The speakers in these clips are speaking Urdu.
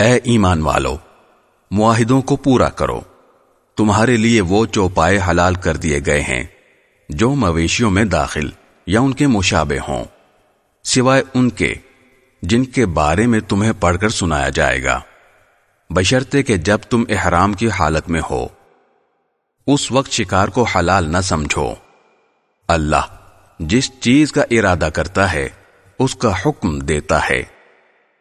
اے ایمان والو، معاہدوں کو پورا کرو۔ تمہارے لیے وہ چوپائے حلال کر دیے گئے ہیں، جو مویشیوں میں داخل یا ان کے مشابے ہوں۔ سوائے ان کے، جن کے بارے میں تمہیں پڑھ کر سنایا جائے گا۔ بشرتے کہ جب تم احرام کی حالت میں ہو، اس وقت شکار کو حلال نہ سمجھو۔ اللہ جس چیز کا ارادہ کرتا ہے، اس کا حکم دیتا ہے۔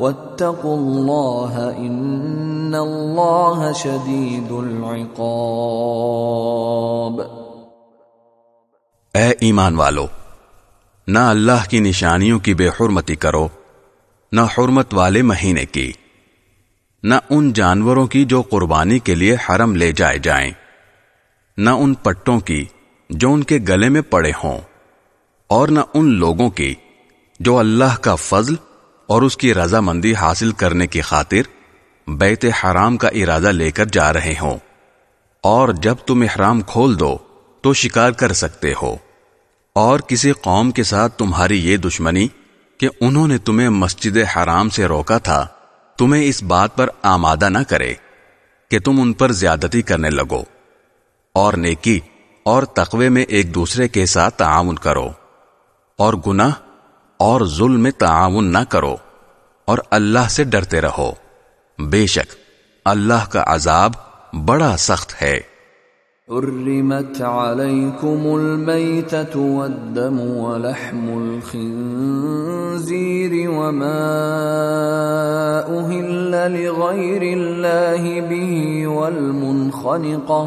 واتقوا الله ان اللہ شدید العقاب۔ اے ایمان والو، نہ اللہ کی نشانیوں کی بے حرمتی کرو، نہ حرمت والے مہینے کی، نہ ان جانوروں کی جو قربانی کے لیے حرم لے جائے جائیں، نہ ان پٹوں کی جو ان کے گلے میں پڑے ہوں، اور نہ ان لوگوں کی جو اللہ کا فضل اور اس کی رضامندی حاصل کرنے کی خاطر بیت حرام کا ارادہ لے کر جا رہے ہوں۔ اور جب تم احرام کھول دو تو شکار کر سکتے ہو۔ اور کسی قوم کے ساتھ تمہاری یہ دشمنی کہ انہوں نے تمہیں مسجد حرام سے روکا تھا، تمہیں اس بات پر آمادہ نہ کرے کہ تم ان پر زیادتی کرنے لگو۔ اور نیکی اور تقوی میں ایک دوسرے کے ساتھ تعاون کرو۔ اور گناہ اور ظلم میں تعاون نہ کرو اور اللہ سے ڈرتے رہو۔ بے شک اللہ کا عذاب بڑا سخت ہے۔ حرمت عليكم الميتة والدم ولحم الخنزير وما أهل لغير الله به والمنخنقة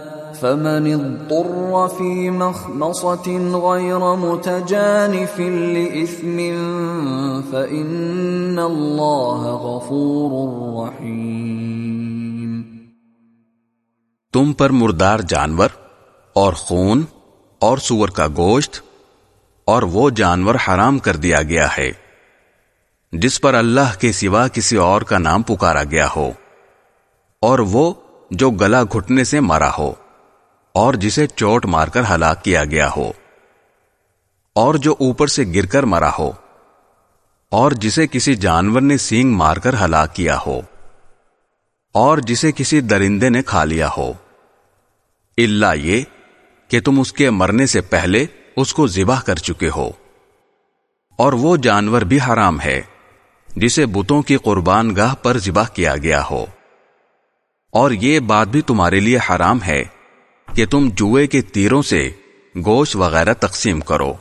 فمن اضطر في مخمصة غير متجانف لإثم فإن الله غفور رحيم. تم پر مردار جانور اور خون اور سور کا گوشت اور وہ جانور حرام کر دیا گیا ہے، جس پر اللہ کے سوا کسی اور کا نام پکارا گیا ہو، اور وہ جو گلا گھٹنے سے مرا ہو۔ اور جسے چوٹ مار کر ہلاک کیا گیا ہو، اور جو اوپر سے گر کر مرا ہو، اور جسے کسی جانور نے سینگ مار کر ہلاک کیا ہو، اور جسے کسی درندے نے کھا لیا ہو۔ اللہ یہ کہ تم اس کے مرنے سے پہلے اس کو ذبح کر چکے ہو۔ اور وہ جانور بھی حرام ہے، جسے بتوں کی قربان گاہ پر ذبح کیا گیا ہو۔ اور یہ بات بھی تمہارے لیے حرام ہے کہ تم جوئے کے تیروں سے گوشت وغیرہ تقسیم کرو۔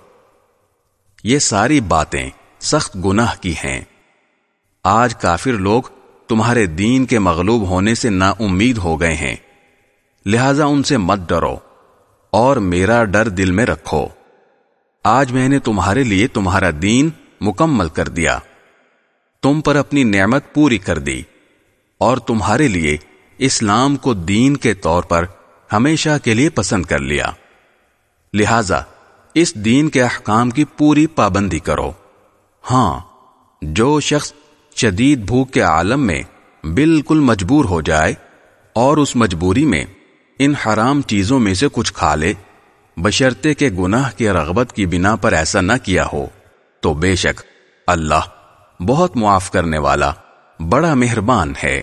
یہ ساری باتیں سخت گناہ کی ہیں۔ آج کافر لوگ تمہارے دین کے مغلوب ہونے سے نا امید ہو گئے ہیں۔ لہذا ان سے مت ڈرو اور میرا ڈر دل میں رکھو۔ آج میں نے تمہارے لیے تمہارا دین مکمل کر دیا۔ تم پر اپنی نعمت پوری کر دی اور تمہارے لیے اسلام کو دین کے طور پر ہمیشہ کے لیے پسند کر لیا۔ لہذا اس دین کے احکام کی پوری پابندی کرو۔ ہاں جو شخص شدید بھوک کے عالم میں بالکل مجبور ہو جائے اور اس مجبوری میں ان حرام چیزوں میں سے کچھ کھا لے بشرتے کے گناہ کی رغبت کی بنا پر ایسا نہ کیا ہو، تو بے شک اللہ بہت معاف کرنے والا بڑا مہربان ہے۔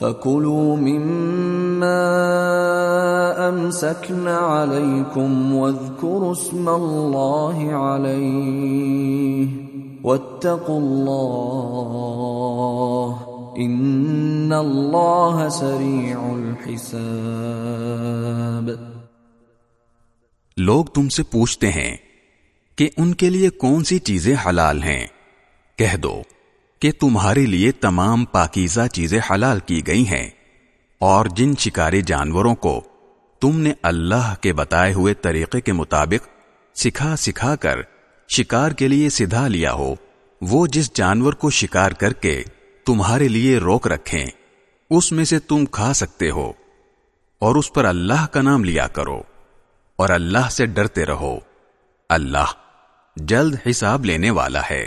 فكلوا مما امسكن عليكم واذكروا اسم الله عليه واتقوا الله ان الله سريع الحساب لوگ تم سے پوچھتے ہیں کہ ان کے لیے کون سی چیزیں حلال ہیں؟ کہہ دو۔ کہ تمہارے لیے تمام پاکیزہ چیزیں حلال کی گئی ہیں، اور جن شکاری جانوروں کو تم نے اللہ کے بتائے ہوئے طریقے کے مطابق سکھا سکھا کر شکار کے لیے سدھا لیا ہو، وہ جس جانور کو شکار کر کے تمہارے لیے روک رکھیں، اس میں سے تم کھا سکتے ہو، اور اس پر اللہ کا نام لیا کرو، اور اللہ سے ڈرتے رہو۔ اللہ جلد حساب لینے والا ہے۔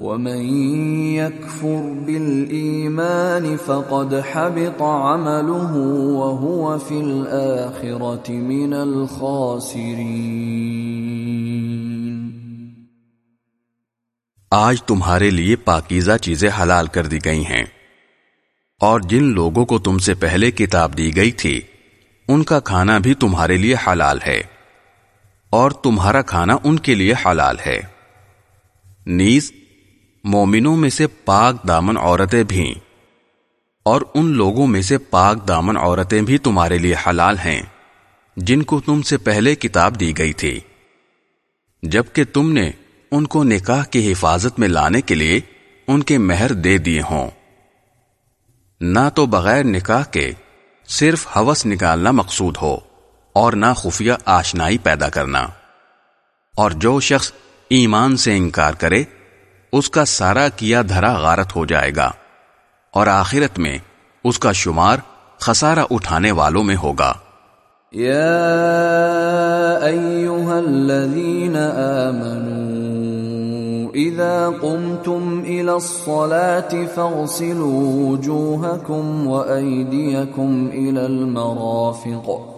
ومن يكفر بالإيمان فقد حبط عمله وهو في الآخرة من الخاسرين. آج تمہارے لیے پاکیزہ چیزیں حلال کر دی گئی ہیں۔ اور جن لوگوں کو تم سے پہلے کتاب دی گئی تھی، ان کا کھانا بھی تمہارے لیے حلال ہے۔ اور تمہارا کھانا ان کے لیے حلال ہے۔ نیز مومنوں میں سے پاک دامن عورتیں بھی اور ان لوگوں میں سے پاک دامن عورتیں بھی تمہارے لیے حلال ہیں، جن کو تم سے پہلے کتاب دی گئی تھی۔ جبکہ تم نے ان کو نکاح کی حفاظت میں لانے کے لیے ان کے مہر دے دیے ہوں۔ نہ تو بغیر نکاح کے صرف ہوس نکالنا مقصود ہو اور نہ خفیہ آشنائی پیدا کرنا۔ اور جو شخص ایمان سے انکار کرے اس کا سارا کیا دھرا غارت ہو جائے گا، اور آخرت میں اس کا شمار خسارہ اٹھانے والوں میں ہوگا۔ یا ایوہا الذین آمنوا اذا قمتم الى الصلاة فاغسلوا وجوهكم وأيديكم الى المرافق۔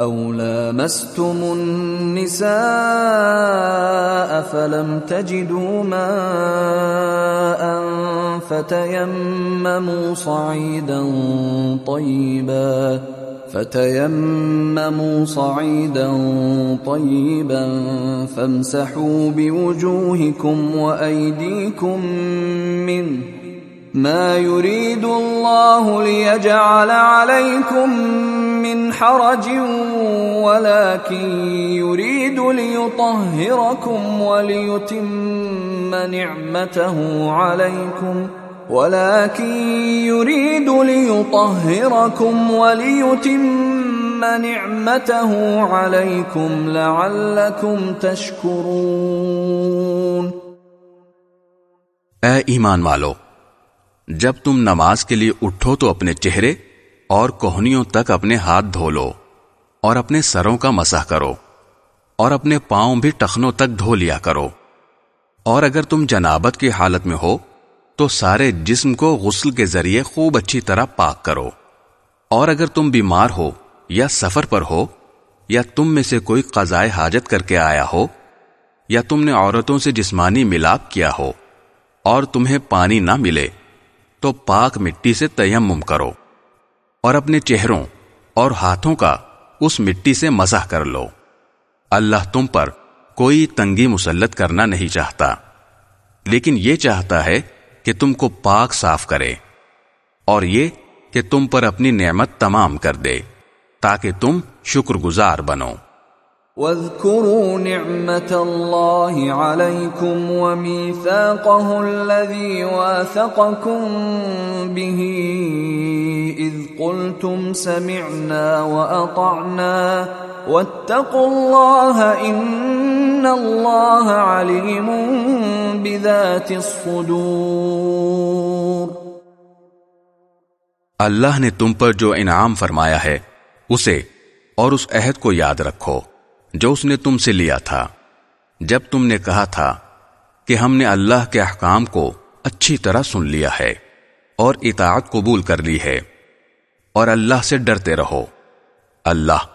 أو لامستم النساء فلم تجدوا ماء فتيمموا صعيدا طيبا فتيمموا صعيدا طيبا فامسحوا بوجوهكم وأيديكم منه ما يريد الله ليجعل عليكم من حرج ولكن يريد ليطهركم وليتم نعمته عليكم. ولكن يريد ليطهركم وليتم نعمته عليكم لعلكم تشكرون. اے ایمان والو، جب تم نماز کے لیے اٹھو تو اپنے چہرے اور کوہنیوں تک اپنے ہاتھ دھو لو اور اپنے سروں کا مسح کرو اور اپنے پاؤں بھی ٹخنوں تک دھو لیا کرو۔ اور اگر تم جنابت کی حالت میں ہو، تو سارے جسم کو غسل کے ذریعے خوب اچھی طرح پاک کرو۔ اور اگر تم بیمار ہو یا سفر پر ہو، یا تم میں سے کوئی قضائے حاجت کر کے آیا ہو، یا تم نے عورتوں سے جسمانی ملاپ کیا ہو اور تمہیں پانی نہ ملے، تو پاک مٹی سے تیمم کرو۔ اور اپنے چہروں اور ہاتھوں کا اس مٹی سے مزہ کر لو۔ اللہ تم پر کوئی تنگی مسلط کرنا نہیں چاہتا۔ لیکن یہ چاہتا ہے کہ تم کو پاک صاف کرے اور یہ کہ تم پر اپنی نعمت تمام کر دے تاکہ تم شکر گزار بنو۔ واذكروا نعمة الله عليكم وميثاقه الذي واثقكم به إذ قلتم سمعنا وأطعنا واتقوا الله إن الله عليم بذات الصدور اللہ نے تم پر جو انعام فرمایا ہے، اسے اور اس عہد کو یاد رکھو۔ جو اس نے تم سے لیا تھا۔ جب تم نے کہا تھا کہ ہم نے اللہ کے احکام کو اچھی طرح سن لیا ہے اور اطاعت قبول کر لی ہے اور اللہ سے ڈرتے رہو۔ اللہ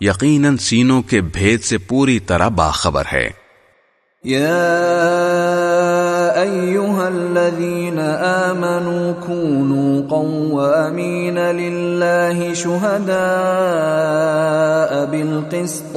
یقیناً سینوں کے بھید سے پوری طرح باخبر ہے۔ الذين آمنوا كونوا قوامين لله شهداء بالقسط۔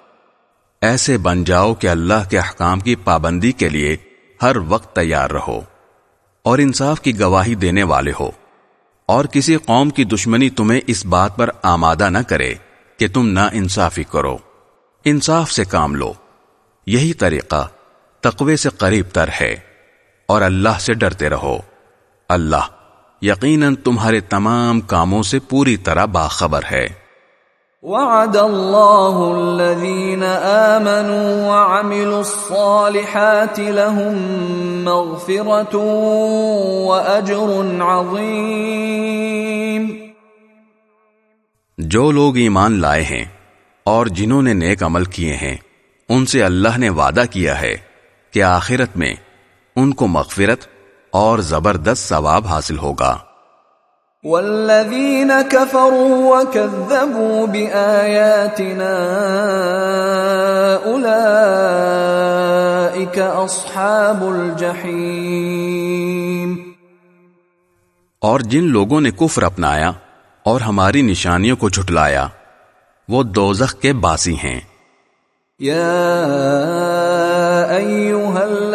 ایسے بن جاؤ کہ اللہ کے احکام کی پابندی کے لیے ہر وقت تیار رہو اور انصاف کی گواہی دینے والے ہو اور کسی قوم کی دشمنی تمہیں اس بات پر آمادہ نہ کرے کہ تم نہ انصافی کرو۔ انصاف سے کام لو۔ یہی طریقہ تقوی سے قریب تر ہے اور اللہ سے ڈرتے رہو۔ اللہ یقیناً تمہارے تمام کاموں سے پوری طرح باخبر ہے۔ وعد الله الذين آمنوا وعملوا الصالحات لهم مغفرة وأجر عظيم. جو لوگ ایمان لائے ہیں اور جنہوں نے نیک عمل کیے ہیں، ان سے اللہ نے وعدہ کیا ہے کہ آخرت میں ان کو مغفرت اور زبردست ثواب حاصل ہوگا۔ والذین كفروا وكذبوا بآیاتنا اولئیک اصحاب الجحیم۔ اور جن لوگوں نے کفر اپنایا اور ہماری نشانیوں کو جھٹلایا وہ دوزخ کے باسی ہیں۔ يا ايها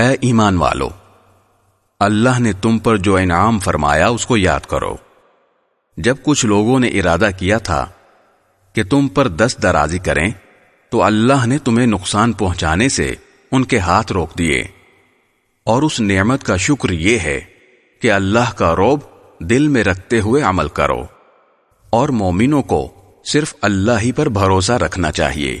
اے ایمان والو، اللہ نے تم پر جو انعام فرمایا اس کو یاد کرو۔ جب کچھ لوگوں نے ارادہ کیا تھا کہ تم پر دست درازی کریں، تو اللہ نے تمہیں نقصان پہنچانے سے ان کے ہاتھ روک دیے۔ اور اس نعمت کا شکر یہ ہے کہ اللہ کا روب دل میں رکھتے ہوئے عمل کرو۔ اور مومنوں کو صرف اللہ ہی پر بھروسہ رکھنا چاہیے۔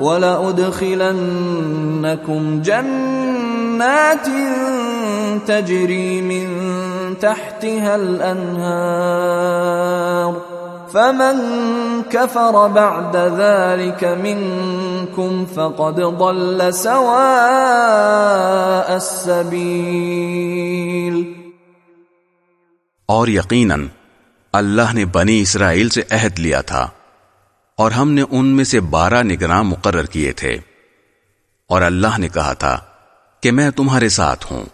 ولأدخلنكم جنات تجري من تحتها الأنهار فمن كفر بعد ذلك منكم فقد ضل سواء السبيل اور یقیناً اللہ نے بنی اسرائیل سے عہد لیا تھا۔ اور ہم نے ان میں سے بارہ نگراں مقرر کیے تھے۔ اور اللہ نے کہا تھا کہ میں تمہارے ساتھ ہوں۔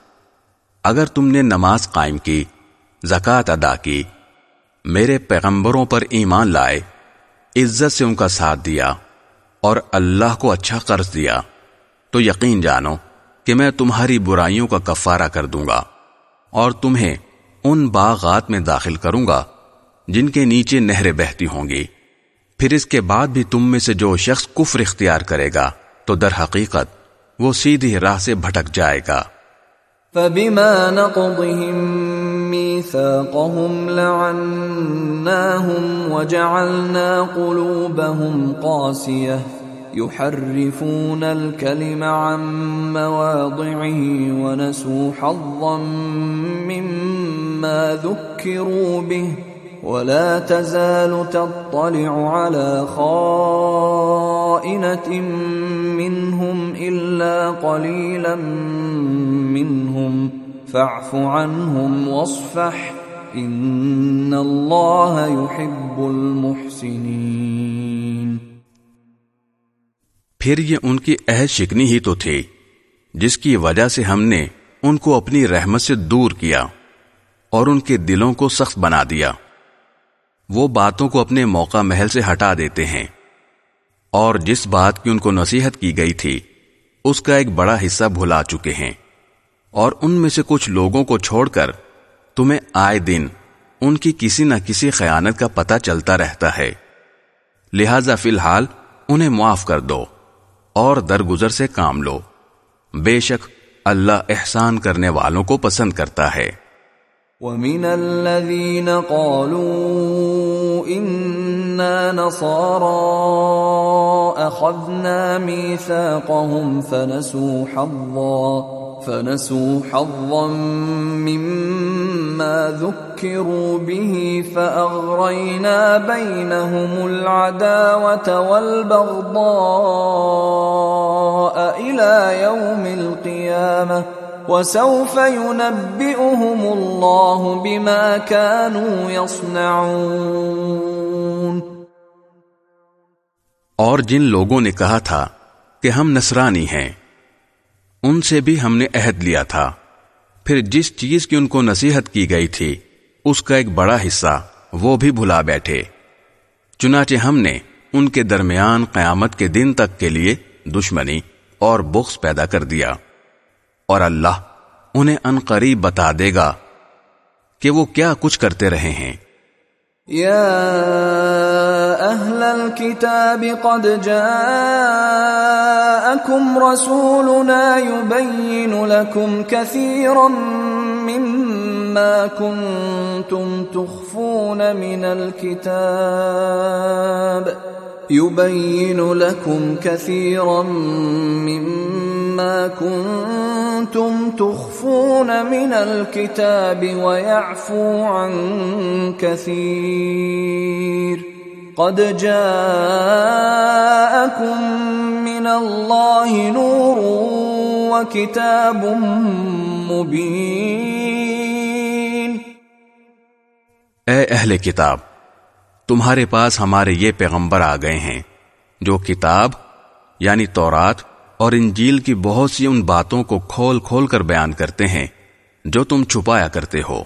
اگر تم نے نماز قائم کی، زکوٰۃ ادا کی، میرے پیغمبروں پر ایمان لائے، عزت سے ان کا ساتھ دیا اور اللہ کو اچھا قرض دیا، تو یقین جانو کہ میں تمہاری برائیوں کا کفارہ کر دوں گا اور تمہیں ان باغات میں داخل کروں گا، جن کے نیچے نہریں بہتی ہوں گی۔ پھر اس کے بعد بھی تم میں سے جو شخص کفر اختیار کرے گا، تو در حقیقت وہ سیدھی راہ سے بھٹک جائے گا۔ فبما نقضهم ميثاقهم لعناهم وجعلنا قلوبهم قاسية، يحرفون الكلم عن مواضعه ونسوا حظا مما ذكروا به. ولا تزال تطلع على خائنة منهم إلا قليلا منهم. فاعف عنهم واصفح. إن الله يحب المحسنين. پھر یہ ان کی عہد شکنی ہی تو تھی، جس کی وجہ سے ہم نے ان کو اپنی رحمت سے دور کیا اور ان کے دلوں کو سخت بنا دیا۔ وہ باتوں کو اپنے موقع محل سے ہٹا دیتے ہیں۔ اور جس بات کی ان کو نصیحت کی گئی تھی، اس کا ایک بڑا حصہ بھلا چکے ہیں۔ اور ان میں سے کچھ لوگوں کو چھوڑ کر تمہیں آئے دن ان کی کسی نہ کسی خیانت کا پتہ چلتا رہتا ہے۔ لہذا فی الحال انہیں معاف کر دو اور درگزر سے کام لو۔ بے شک اللہ احسان کرنے والوں کو پسند کرتا ہے۔ ومن الذين قالوا إنا نصارى أخذنا ميثاقهم فنسوا حظا فنسوا حظا مما ذكروا به فأغرينا بينهم العداوة والبغضاء إلى يوم القيامة وسوف ينبئهم الله بما كانوا يصنعون۔ اور جن لوگوں نے کہا تھا کہ ہم نصرانی ہیں، ان سے بھی ہم نے عہد لیا تھا۔ پھر جس چیز کی ان کو نصیحت کی گئی تھی، اس کا ایک بڑا حصہ وہ بھی بھلا بیٹھے۔ چنانچہ ہم نے ان کے درمیان قیامت کے دن تک کے لیے دشمنی اور بغض پیدا کر دیا۔ اور اللہ انہیں ان قریب بتا دے گا کہ وہ کیا کچھ کرتے رہے ہیں۔ یا اہل الكتاب قد جاءکم رسولنا يبین لکم کثیرا مما کنتم تخفون من الكتاب۔ يبين لكم كثيرا مما كنتم تخفون من الكتاب ويعفو عن كثير. قد جاءكم من الله نور وكتاب مبين. اے اہل کتاب تمہارے پاس ہمارے یہ پیغمبر آ گئے ہیں، جو کتاب یعنی تورات اور انجیل کی بہت سی ان باتوں کو کھول کھول کر بیان کرتے ہیں، جو تم چھپایا کرتے ہو۔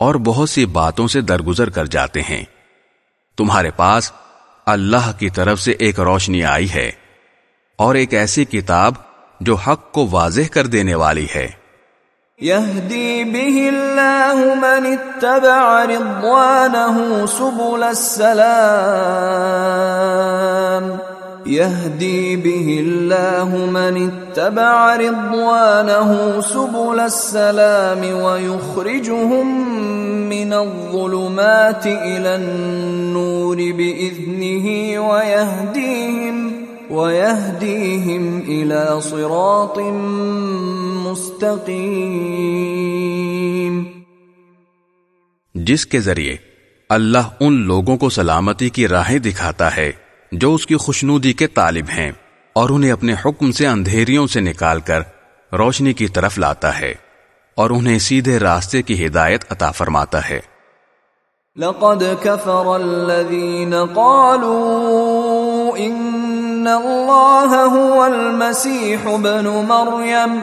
اور بہت سی باتوں سے درگزر کر جاتے ہیں۔ تمہارے پاس اللہ کی طرف سے ایک روشنی آئی ہے، اور ایک ایسی کتاب جو حق کو واضح کر دینے والی ہے۔ يهدي به الله من اتبع رضوانه سبل السلام. يهدي به الله من اتبع رضوانه سبل السلام ويخرجهم من الظلمات إلى النور بإذنه ويهديهم وَيَهْدِيهِمْ إِلَى صِرَاطٍ مُسْتَقِيمٍ جس کے ذریعے اللہ ان لوگوں کو سلامتی کی راہیں دکھاتا ہے جو اس کی خوشنودی کے طالب ہیں اور انہیں اپنے حکم سے اندھیریوں سے نکال کر روشنی کی طرف لاتا ہے اور انہیں سیدھے راستے کی ہدایت عطا فرماتا ہے۔ لقد كفر الذين قالوا ان الله هو المسيح ابن مريم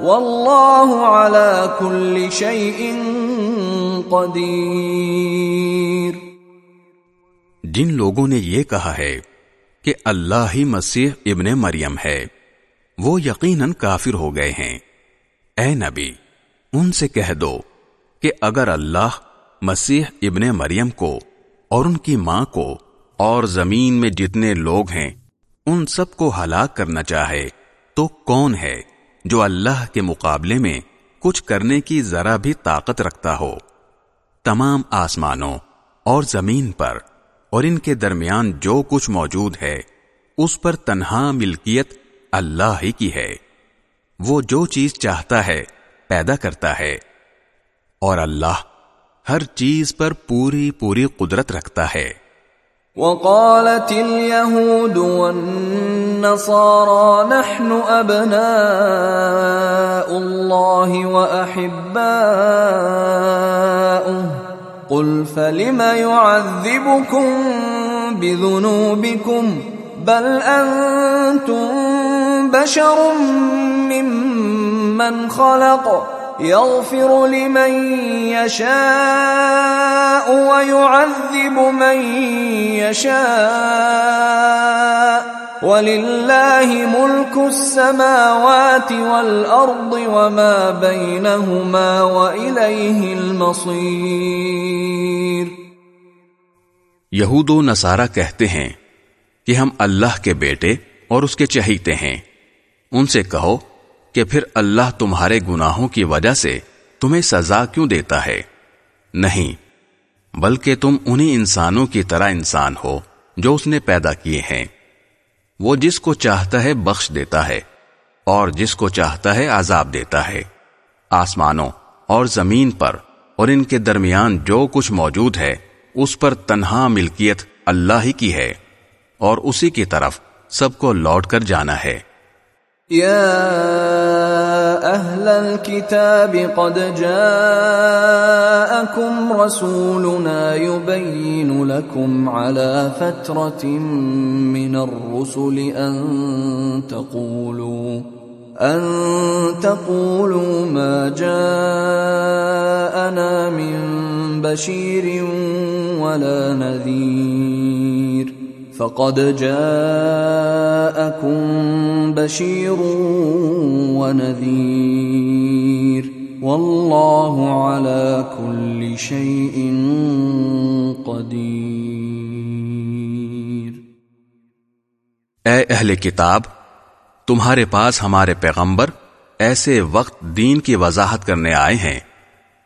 واللہ على كل شيء قدیر۔ جن لوگوں نے یہ کہا ہے کہ اللہ ہی مسیح ابن مریم ہے، وہ یقیناً کافر ہو گئے ہیں۔ اے نبی، ان سے کہہ دو کہ اگر اللہ مسیح ابن مریم کو اور ان کی ماں کو اور زمین میں جتنے لوگ ہیں، ان سب کو ہلاک کرنا چاہے تو کون ہے؟ جو اللہ کے مقابلے میں کچھ کرنے کی ذرا بھی طاقت رکھتا ہو۔ تمام آسمانوں اور زمین پر اور ان کے درمیان جو کچھ موجود ہے، اس پر تنہا ملکیت اللہ ہی کی ہے۔ وہ جو چیز چاہتا ہے، پیدا کرتا ہے۔ اور اللہ ہر چیز پر پوری پوری قدرت رکھتا ہے۔ وقالت اليهود والنصارى نحن أبناء الله وأحباؤه. قل فلم يعذبكم بذنوبكم؟ بل أنتم بشر ممن من خلق. يغفر لمن يشاء ويعذب من يشاء. وَلِلَّهِ مُلْكُ السَّمَاوَاتِ وَالْأَرْضِ وَمَا بَيْنَهُمَا وَإِلَيْهِ الْمَصِيرُ. یہود و نصارہ کہتے ہیں کہ ہم اللہ کے بیٹے اور اس کے چہیتے ہیں۔ ان سے کہو کہ پھر اللہ تمہارے گناہوں کی وجہ سے تمہیں سزا کیوں دیتا ہے؟ نہیں، بلکہ تم انہی انسانوں کی طرح انسان ہو جو اس نے پیدا کیے ہیں۔ وہ جس کو چاہتا ہے بخش دیتا ہے اور جس کو چاہتا ہے عذاب دیتا ہے۔ آسمانوں اور زمین پر اور ان کے درمیان جو کچھ موجود ہے، اس پر تنہا ملکیت اللہ ہی کی ہے اور اسی کی طرف سب کو لوٹ کر جانا ہے۔ يا أهل الكتاب قد جاءكم رسولنا يبين لكم على فترة من الرسل أن تقولوا أن تقولوا ما جاءنا من بشير ولا نذير. فقد جاءكم بشير ونذير. والله على كل شيء قدير. اے اہل کتاب، تمہارے پاس ہمارے پیغمبر ایسے وقت دین کی وضاحت کرنے آئے ہیں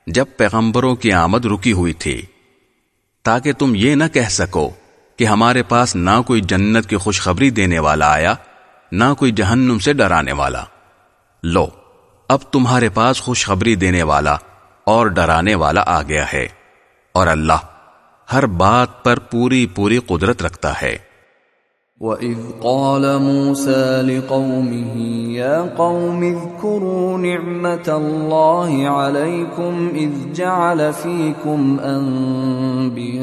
جب پیغمبروں کی آمد رکی ہوئی تھی، تاکہ تم یہ نہ کہہ سکو کہ ہمارے پاس نہ کوئی جنت کی خوشخبری دینے والا آیا، نہ کوئی جہنم سے ڈرانے والا۔ لو، اب تمہارے پاس خوشخبری دینے والا اور ڈرانے والا آ گیا ہے اور اللہ ہر بات پر پوری پوری قدرت رکھتا ہے۔ وَإِذْ قَالَ مُوسَى لِقَوْمِهِ يَا قَوْمِ اذْكُرُوا نِعْمَةَ اللَّهِ عَلَيْكُمْ إِذْ جَعَلَ فِيكُمْ أَنْبِيَاءَ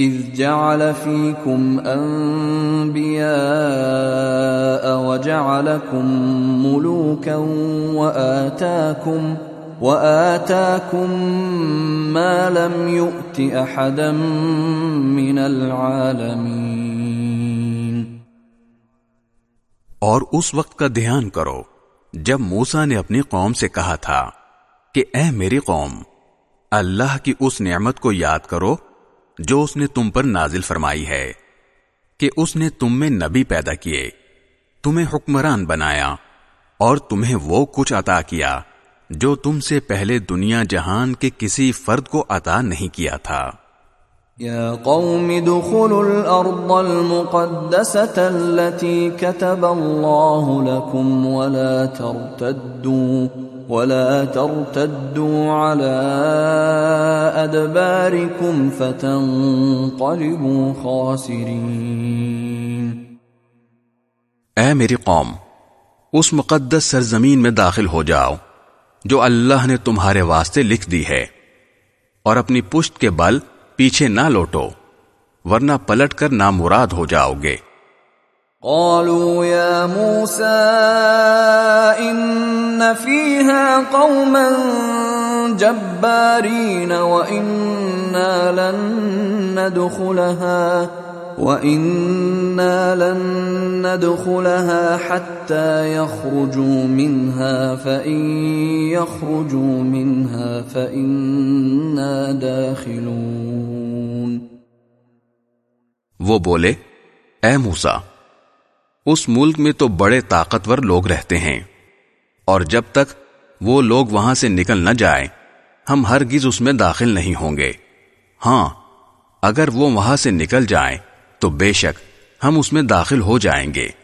إذ جعل فيكم أنبياء وجعلكم ملوكا وآتاكم وآتاكم ما لم يؤت أحدا من العالمين اور اس وقت کا دھیان کرو، جب موسا نے اپنی قوم سے کہا تھا کہ اے میری قوم، اللہ کی اس نعمت کو یاد کرو جو اس نے تم پر نازل فرمائی ہے، کہ اس نے تم میں نبی پیدا کیے، تمہیں حکمران بنایا اور تمہیں وہ کچھ عطا کیا۔ جو تم سے پہلے دنیا جہان کے کسی فرد کو عطا نہیں کیا تھا۔ يا قوم ادخلوا الأرض المقدسة التي كتب الله لكم ولا ترتدوا ولا ترتدوا على أدباركم فتنقلبوا خاسرين۔ اے میری قوم اس مقدس سرزمین میں داخل ہو جاؤ۔ جو اللہ نے تمہارے واسطے لکھ دی ہے۔ اور اپنی پشت کے بل پیچھے نہ لوٹو، ورنہ پلٹ کر نامراد ہو جاؤ گے۔ قالوا يا موسى إن فيها قوما جبارين وإنا لن ندخلها۔ وإنا لن ندخلها حتى يخرجوا منها، فإن يخرجوا منها فإنا داخلون۔ وہ بولے، اے موسیٰ، اس ملک میں تو بڑے طاقتور لوگ رہتے ہیں، اور جب تک وہ لوگ وہاں سے نکل نہ جائیں، ہم ہرگز اس میں داخل نہیں ہوں گے۔ ہاں اگر وہ وہاں سے نکل جائیں تو بے شک ہم اس میں داخل ہو جائیں گے۔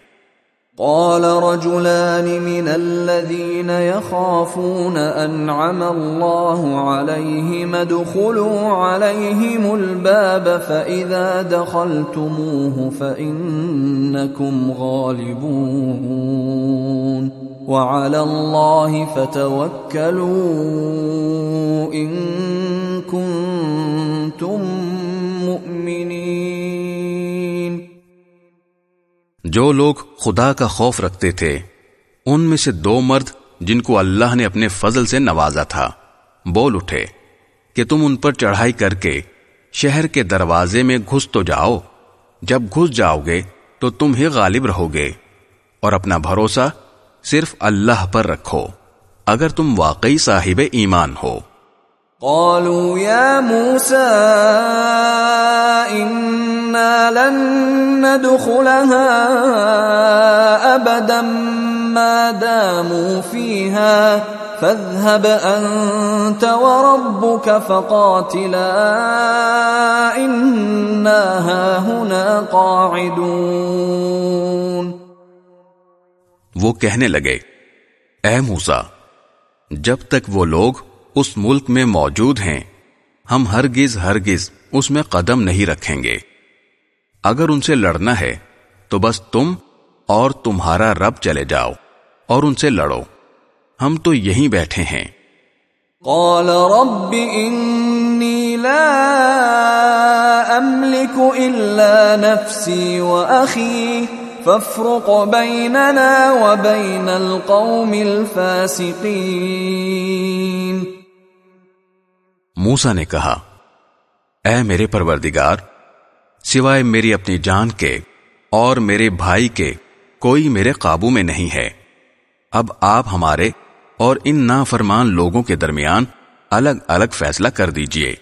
قال رجلان من الذين يخافون أنعم الله عليهم، ادخلوا عليهم الباب، فإذا دخلتموه فإنكم غالبون. وعلى الله فتوكلوا إن كنتم مؤمنين. جو لوگ خدا کا خوف رکھتے تھے، ان میں سے دو مرد جن کو اللہ نے اپنے فضل سے نوازا تھا۔ بول اٹھے کہ تم ان پر چڑھائی کر کے شہر کے دروازے میں گھس تو جاؤ۔ جب گھس جاؤ گے تو تم ہی غالب رہو گے اور اپنا بھروسہ صرف اللہ پر رکھو۔ اگر تم واقعی صاحب ایمان ہو۔ قالوا يا موسى إنا لن ندخلها أبدا ما داموا فيها. فاذهب أنت وربك فقاتلا إنا هنا قاعدون. وہ کہنے لگے، اے موسا جب تک وہ لوگ اس ملک میں موجود ہیں۔ ہم ہرگز ہرگز اس میں قدم نہیں رکھیں گے۔ اگر ان سے لڑنا ہے، تو بس تم اور تمہارا رب چلے جاؤ اور ان سے لڑو۔ ہم تو یہیں بیٹھے ہیں۔ قال رب انی لا املك الا نفسي واخي فافرق بيننا وبين القوم الفاسقين موسا نے کہا، اے میرے پروردگار، سوائے میری اپنی جان کے اور میرے بھائی کے کوئی میرے قابو میں نہیں ہے۔ اب آپ ہمارے اور ان نافرمان لوگوں کے درمیان الگ الگ فیصلہ کر دیجیے۔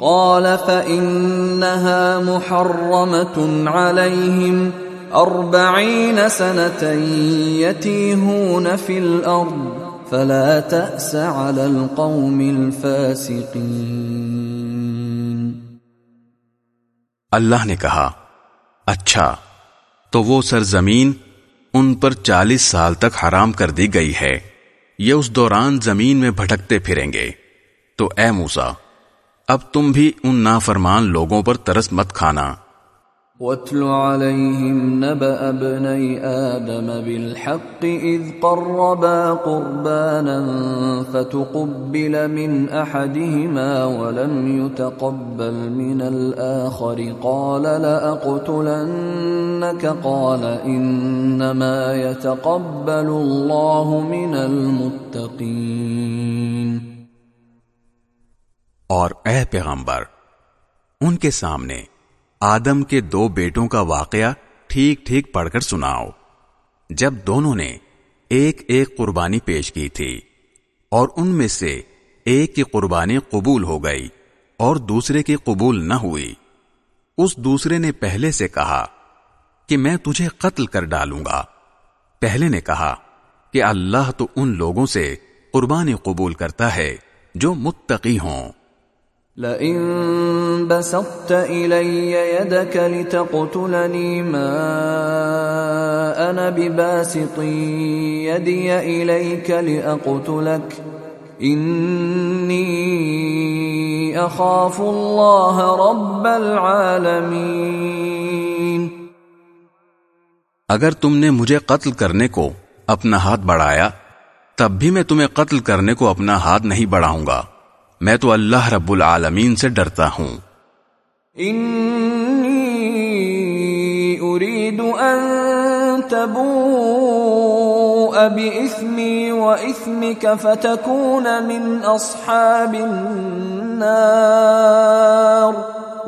قال، فإنها محرمة عليهم أربعين سنة يتيهون في الأرض فلا تأس على القوم الفاسقين۔ اللہ نے کہا اچھا تو وہ سرزمین ان پر چالیس سال تک حرام کر دی گئی ہے۔ یہ اس دوران زمین میں بھٹکتے پھریں گے۔ تو اے موسا اب تم بھی ان نافرمان لوگوں پر ترس مت کھانا۔ واتل عليهم نبأ ابني آدم بالحق إذ قربا قربانا فتقبل من أحدهما ولم يتقبل من الآخر قال لأقتلنك قال إنما يتقبل الله من المتقين اور اے پیغمبر، ان کے سامنے آدم کے دو بیٹوں کا واقعہ ٹھیک ٹھیک پڑھ کر سناؤ۔ جب دونوں نے ایک ایک قربانی پیش کی تھی اور ان میں سے ایک کی قربانی قبول ہو گئی اور دوسرے کی قبول نہ ہوئی، اس دوسرے نے پہلے سے کہا کہ میں تجھے قتل کر ڈالوں گا۔ پہلے نے کہا کہ اللہ تو ان لوگوں سے قربانی قبول کرتا ہے جو متقی ہوں۔ لئن بسطت إلي يدك لتقتلني ما أنا بباسط يدي إليك لأقتلك. إني أخاف الله رب العالمين. اگر تم نے مجھے قتل کرنے کو اپنا ہاتھ بڑھایا، تب بھی میں تمہیں قتل کرنے کو اپنا ہاتھ نہیں بڑھاؤں گا۔ میں تو اللہ رب العالمین سے ڈرتا ہوں۔ انی اريد ان تبوء باسمي واثمك فتكون من اصحاب النار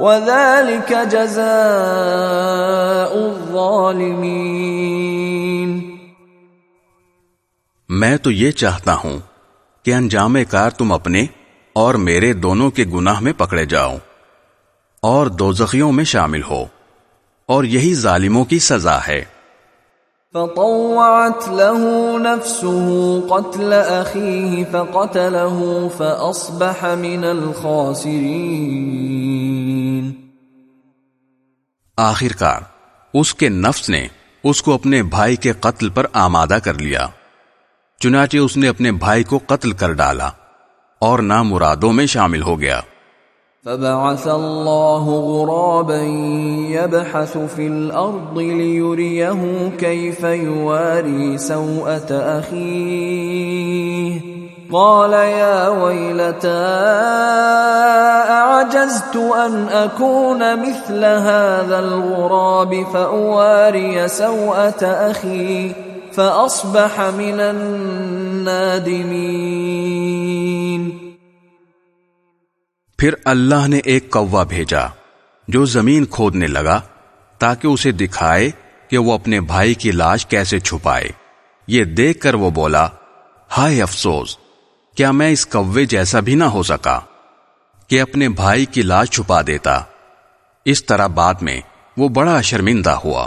وذلك جزاء الظالمين۔ میں تو یہ چاہتا ہوں کہ انجام کار تم اپنے اور میرے دونوں کے گناہ میں پکڑے جاؤ اور دو زخیوں میں شامل ہو اور یہی ظالموں کی سزا ہے۔ فطوعت له نفسه قتل أخيه فقتله فأصبح من الخاسرين آخر کار اس کے نفس نے اس کو اپنے بھائی کے قتل پر آمادہ کر لیا چنانچہ اس نے اپنے بھائی کو قتل کر ڈالا۔ اور نامرادوں میں شامل ہو گیا۔ فبعث الله غرابا يبحث في الأرض ليريه كيف يواري سوءة أخيه۔ قال يا ويلتا، أعجزت أن أكون مثل هذا الغراب فأواري سوءة أخيه؟ فأصبح من النادمين. پھر اللہ نے ایک کوا بھیجا جو زمین کھودنے لگا تاکہ اسے دکھائے کہ وہ اپنے بھائی کی لاش کیسے چھپائے۔ یہ دیکھ کر وہ بولا، ہائے افسوس، کیا میں اس کوے جیسا بھی نہ ہو سکا کہ اپنے بھائی کی لاش چھپا دیتا۔ اس طرح بعد میں وہ بڑا شرمندہ ہوا۔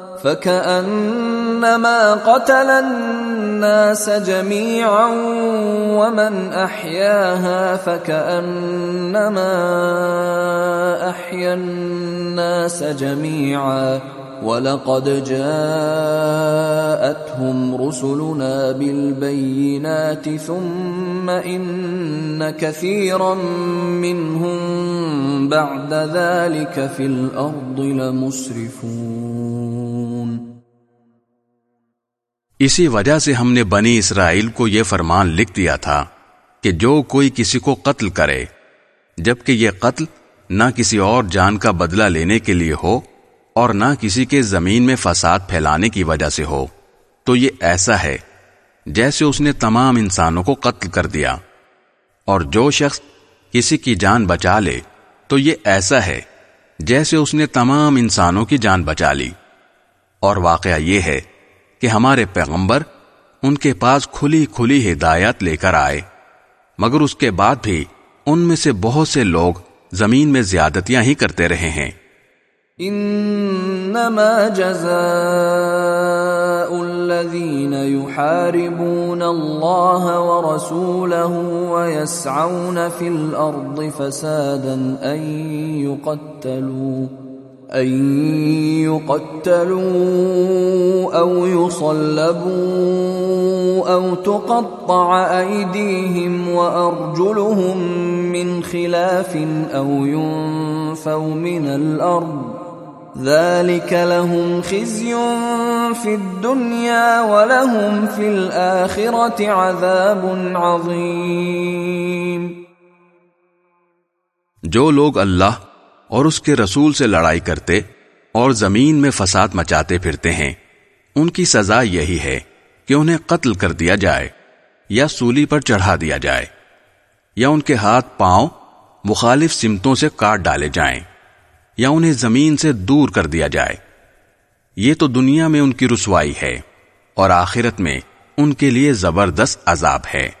فكأنما قتل الناس جميعا ومن أحياها فكأنما أحيا الناس جميعا ولقد جاءتهم رسلنا بالبينات ثم إن كثيرا منهم بعد ذلك في الأرض لمسرفون اسی وجہ سے ہم نے بنی اسرائیل کو یہ فرمان لکھ دیا تھا کہ جو کوئی کسی کو قتل کرے، جبکہ یہ قتل نہ کسی اور جان کا بدلہ لینے کے لیے ہو اور نہ کسی کے زمین میں فساد پھیلانے کی وجہ سے ہو، تو یہ ایسا ہے جیسے اس نے تمام انسانوں کو قتل کر دیا۔ اور جو شخص کسی کی جان بچا لے، تو یہ ایسا ہے جیسے اس نے تمام انسانوں کی جان بچا لی۔ اور واقعہ یہ ہے کہ ہمارے پیغمبر ان کے پاس کھلی کھلی ہدایت لے کر آئے، مگر اس کے بعد بھی ان میں سے بہت سے لوگ زمین میں زیادتیاں ہی کرتے رہے ہیں۔ انما جزاء الذين يحاربون الله ورسوله ويسعون في الارض فسادا ان يقتلوا ان يقتلوا او يصلبوا او تقطع ايديهم وارجلهم من خلاف او ينفوا من الارض ذلك لهم خزي في الدنيا ولهم في الآخرة عذاب عظيم۔ جو لوگ اللہ اور اس کے رسول سے لڑائی کرتے اور زمین میں فساد مچاتے پھرتے ہیں۔ ان کی سزا یہی ہے کہ انہیں قتل کر دیا جائے یا سولی پر چڑھا دیا جائے یا ان کے ہاتھ پاؤں مخالف سمتوں سے کاٹ ڈالے جائیں یا انہیں زمین سے دور کر دیا جائے۔ یہ تو دنیا میں ان کی رسوائی ہے اور آخرت میں ان کے لیے زبردست عذاب ہے۔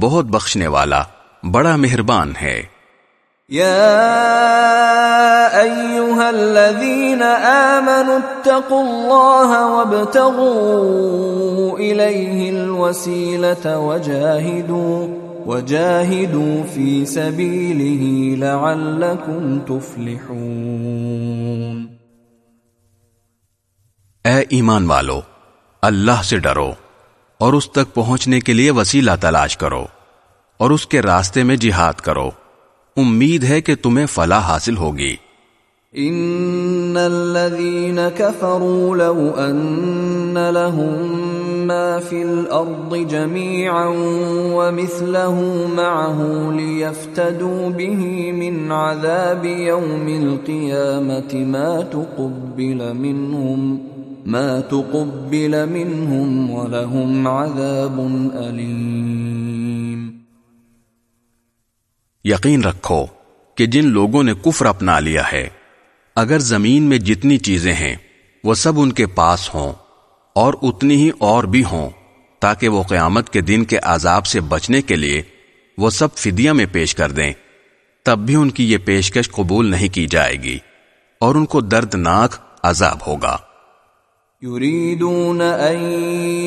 بہت بخشنے والا بڑا مہربان ہے۔ یا ایوہا الذین آمنوا اتقوا اللہ وابتغوا الیہ الوسیلة وجاہدوا وجاهدوا في سبيله لعلكم تفلحون۔ اے ایمان والو اللہ سے ڈرو۔ اور اس تک پہنچنے کے لیے وسیلہ تلاش کرو اور اس کے راستے میں جہاد کرو۔ امید ہے کہ تمہیں فلاح حاصل ہوگی۔ ان الذين كفروا لو ان لهم ما في الارض جميعا ومثله معه ليفتدوا به من عذاب يوم القيامه ما تقبل منهم۔ ما تقبل منهم ولهم عذاب اليم یقین رکھو کہ جن لوگوں نے کفر اپنا لیا ہے، اگر زمین میں جتنی چیزیں ہیں، وہ سب ان کے پاس ہوں اور اتنی ہی اور بھی ہوں، تاکہ وہ قیامت کے دن کے عذاب سے بچنے کے لیے وہ سب فدیہ میں پیش کر دیں، تب بھی ان کی یہ پیشکش قبول نہیں کی جائے گی اور ان کو دردناک عذاب ہوگا۔ يريدون ان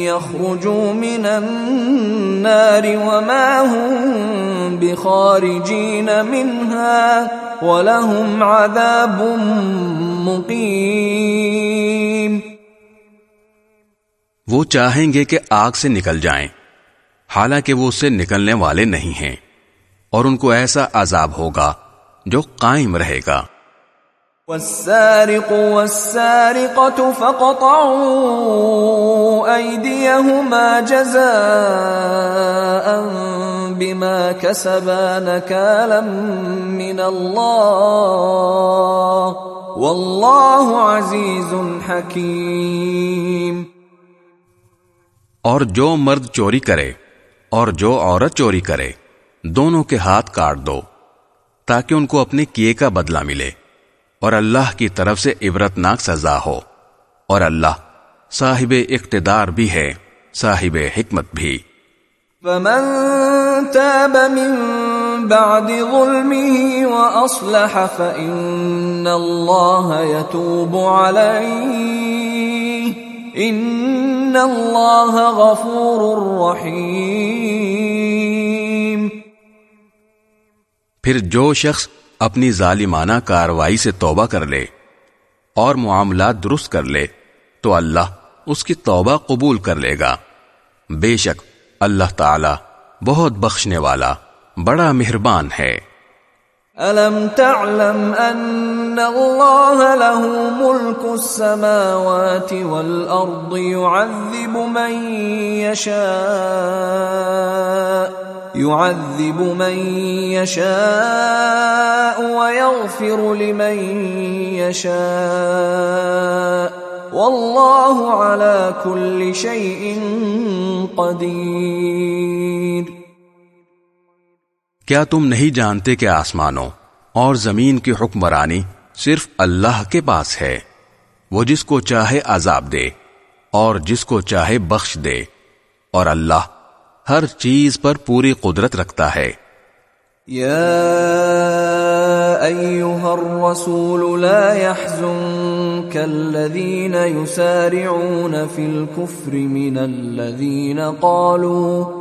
يخرجوا من النار وما هم بخارجين منها ولهم عذاب مقيم. وہ چاہیں گے کہ آگ سے نکل جائیں، حالانکہ وہ اس سے نکلنے والے نہیں ہیں، اور ان کو ایسا عذاب ہوگا جو قائم رہے گا۔ والسارق والسارقة فقطعوا أيديهما جزاء بما كسبا نكالا من الله والله عزيز حكيم اور جو مرد چوری کرے اور جو عورت چوری کرے، دونوں کے ہاتھ کاٹ دو تاکہ ان کو اپنے کیے کا بدلہ ملے۔ اور اللہ کی طرف سے عبرتناک سزا ہو۔ اور اللہ صاحب اقتدار بھی ہے صاحب حکمت بھی۔ فمن تاب من بعد ظلمه وأصلح فإن الله يتوب عليه۔ إن الله غفور رحيم۔ پھر جو شخص اپنی ظالمانہ کاروائی سے توبہ کر لے اور معاملات درست کر لے تو اللہ اس کی توبہ قبول کر لے گا۔ بے شک اللہ تعالی بہت بخشنے والا، بڑا مہربان ہے۔ ألم تعلم أن ان الله له ملك السماوات والأرض يعذب من يشاء يعذب من يشاء ويغفر لمن يشاء والله على كل شيء قدير کیا تم نہیں جانتے کہ آسمانوں اور زمین کی حکمرانی صرف اللہ کے پاس ہے۔ وہ جس کو چاہے عذاب دے اور جس کو چاہے بخش دے۔ اور اللہ ہر چیز پر پوری قدرت رکھتا ہے۔ يا أيها الرسول لا يحزنك الذين يسارعون في الكفر من الذين قالوا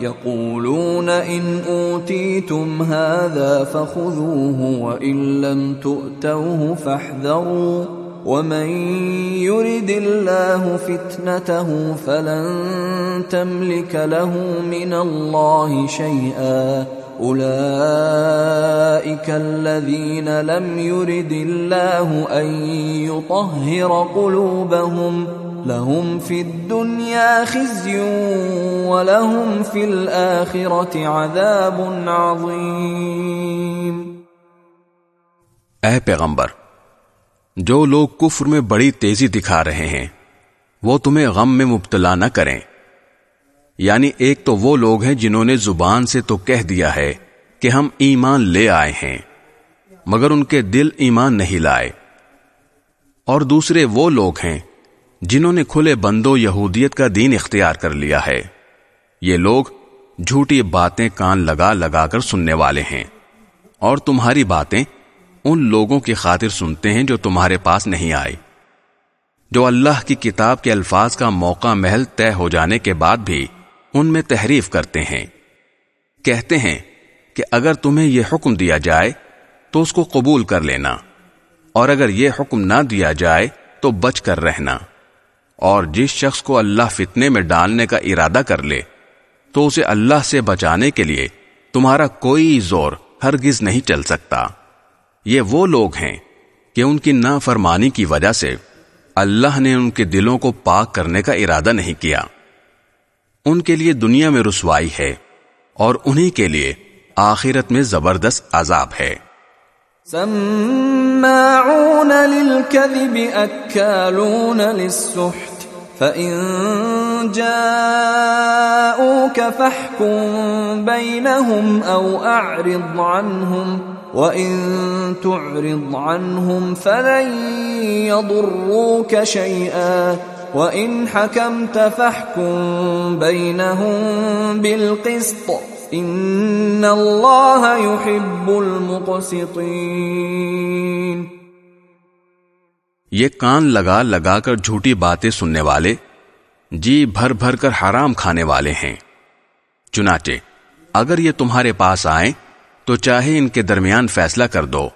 يقولون إن أوتيتم هذا فخذوه وإن لم تؤتوه فاحذروا ومن يرد الله فتنته فلن تملك له من الله شيئا أولئك الذين لم يرد الله أن يطهر قلوبهم لهم في الدنيا خزي ولهم في الآخرة عذاب عظيم۔ اے پیغمبر، جو لوگ کفر میں بڑی تیزی دکھا رہے ہیں، وہ تمہیں غم میں مبتلا نہ کریں۔ یعنی ایک تو وہ لوگ ہیں جنہوں نے زبان سے تو کہہ دیا ہے کہ ہم ایمان لے آئے ہیں، مگر ان کے دل ایمان نہیں لائے۔ اور دوسرے وہ لوگ ہیں جنہوں نے کھلے بندو یہودیت کا دین اختیار کر لیا ہے۔ یہ لوگ جھوٹی باتیں کان لگا لگا کر سننے والے ہیں۔ اور تمہاری باتیں ان لوگوں کی خاطر سنتے ہیں جو تمہارے پاس نہیں آئے۔ جو اللہ کی کتاب کے الفاظ کا موقع محل طے ہو جانے کے بعد بھی ان میں تحریف کرتے ہیں۔ کہتے ہیں کہ اگر تمہیں یہ حکم دیا جائے تو اس کو قبول کر لینا، اور اگر یہ حکم نہ دیا جائے تو بچ کر رہنا۔ اور جس شخص کو اللہ فتنے میں ڈالنے کا ارادہ کر لے، تو اسے اللہ سے بچانے کے لیے تمہارا کوئی زور ہرگز نہیں چل سکتا۔ یہ وہ لوگ ہیں کہ ان کی نافرمانی کی وجہ سے اللہ نے ان کے دلوں کو پاک کرنے کا ارادہ نہیں کیا۔ ان کے لیے دنیا میں رسوائی ہے اور انہی کے لیے آخرت میں زبردست عذاب ہے۔ سماعون للكذب أكالون للسحت، فإن جاءوك فاحكم بينهم أو أعرض عنهم، وإن تعرض عنهم فلن يضروك شيئا۔ وَإِنْ حَكَمْتَ فَحْكُمْ بَيْنَهُمْ بِالْقِسْطِ إِنَّ اللَّهَ يُحِبُّ الْمُقْسِطِينَ یہ کان لگا لگا کر جھوٹی باتیں سننے والے جی بھر بھر کر حرام کھانے والے ہیں۔ چنانچہ، اگر یہ تمہارے پاس آئیں، تو چاہے ان کے درمیان فیصلہ کر دو،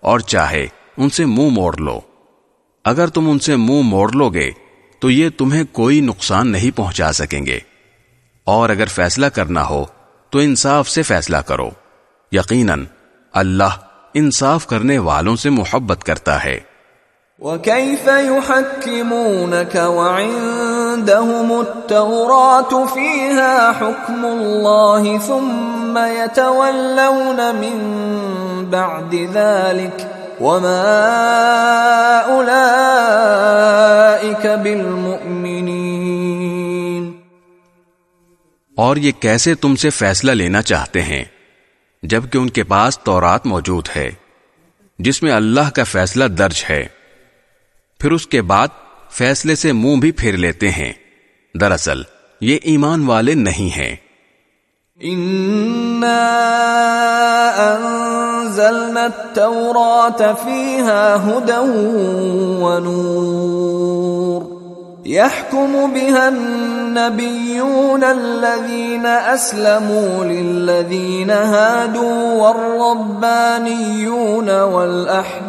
اور چاہے ان سے منہ مو موڑ لو۔ اگر تم ان سے منہ مو موڑ لو گے تو یہ تمہیں کوئی نقصان نہیں پہنچا سکیں گے۔ اور اگر فیصلہ کرنا ہو، تو انصاف سے فیصلہ کرو۔ یقیناً، اللہ انصاف کرنے والوں سے محبت کرتا ہے۔ وَكَيْفَ يُحَكِّمُونَكَ وَعِندَهُمُ التَّوْرَاةُ فِيهَا حُكْمُ اللَّهِ ثُمَّ يَتَوَلَّوْنَ مِن بَعْدِ ذَلِكَ وما بالمؤمنين۔ اور یہ کیسے تم سے فیصلہ لینا چاہتے ہیں جبکہ ان کے پاس تورات موجود ہے، جس میں اللہ کا فیصلہ درج ہے۔ پھر اس کے بعد فیصلے سے منہ بھی پھیر لیتے ہیں۔ دراصل یہ ایمان والے نہیں ہیں۔ أنزلنا التوراة فيها هدى ونور يحكم بها النبيون الذين أسلموا للذين هادوا والربانيون والأحبار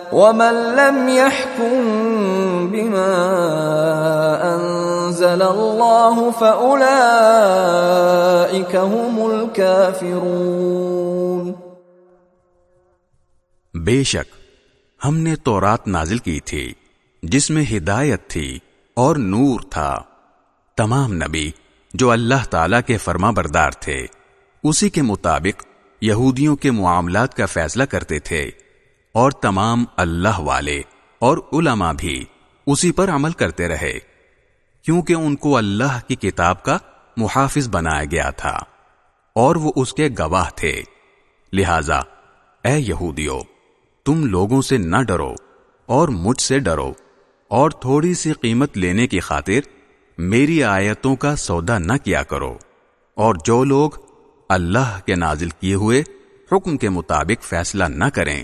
ومن لم يحكم بما أنزل الله فأولئك هم الكافرون بے شک، ہم نے تورات نازل کی تھی، جس میں ہدایت تھی اور نور تھا۔ تمام نبی جو اللہ تعالی کے فرما بردار تھے، اسی کے مطابق یہودیوں کے معاملات کا فیصلہ کرتے تھے۔ اور تمام اللہ والے اور علماء بھی اسی پر عمل کرتے رہے، کیونکہ ان کو اللہ کی کتاب کا محافظ بنایا گیا تھا اور وہ اس کے گواہ تھے۔ لہذا، اے یہودیو، تم لوگوں سے نہ ڈرو اور مجھ سے ڈرو اور تھوڑی سی قیمت لینے کی خاطر میری آیتوں کا سودا نہ کیا کرو۔ اور جو لوگ اللہ کے نازل کیے ہوئے حکم کے مطابق فیصلہ نہ کریں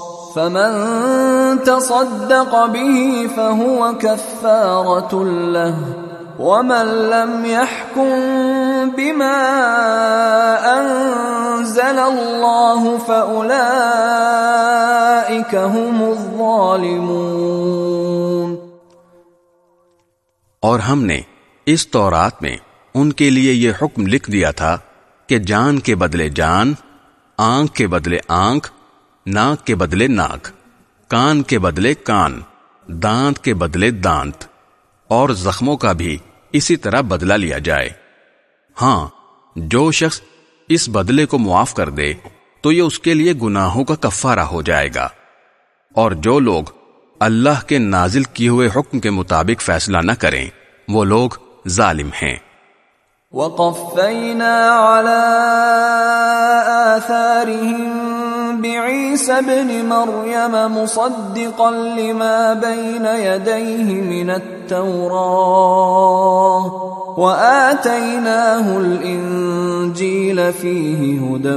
فَمَن تَصَدَّقَ بِهِ فَهُوَ كَفَّارَةٌ لَهُ ومن لم يحكم بما انزل الله فاولئك هم الظالمون اور ہم نے اس تورات میں ان کے لیے یہ حکم لکھ دیا تھا کہ جان کے بدلے جان، آنکھ کے بدلے آنکھ ناک کے بدلے ناک، کان کے بدلے کان، دانت کے بدلے دانت، اور زخموں کا بھی اسی طرح بدلہ لیا جائے۔ ہاں جو شخص اس بدلے کو معاف کر دے، تو یہ اس کے لیے گناہوں کا کفارہ ہو جائے گا۔ اور جو لوگ اللہ کے نازل کیے ہوئے حکم کے مطابق فیصلہ نہ کریں، وہ لوگ ظالم ہیں۔ وَقَفَّيْنَا عَلَىٰ آثَارِهِمْ بِعِيسَى ابْنِ مَرْيَمَ مُصَدِّقًا لِمَا بَيْنَ يَدَيْهِ مِنَ التَّوْرَاةِ، وآتيناه الإنجيل فيه هدى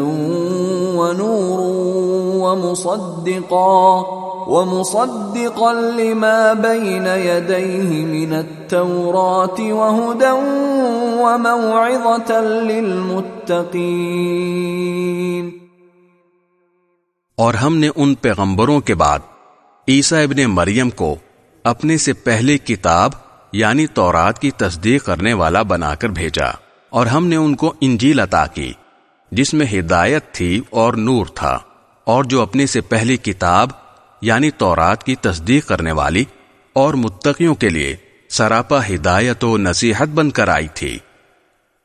ونور ومصدقا ومصدقا لما بين يديه من التوراة وهدى وموعظة للمتقين. اور ہم نے ان پیغمبروں کے بعد عیسیٰ ابن مریم کو اپنے سے پہلے کتاب یعنی تورات کی تصدیق کرنے والا بنا کر بھیجا اور ہم نے ان کو انجیل عطا کی، جس میں ہدایت تھی اور نور تھا اور جو اپنے سے پہلی کتاب یعنی تورات کی تصدیق کرنے والی اور متقیوں کے لیے سراپا ہدایت و نصیحت بن کر آئی تھی۔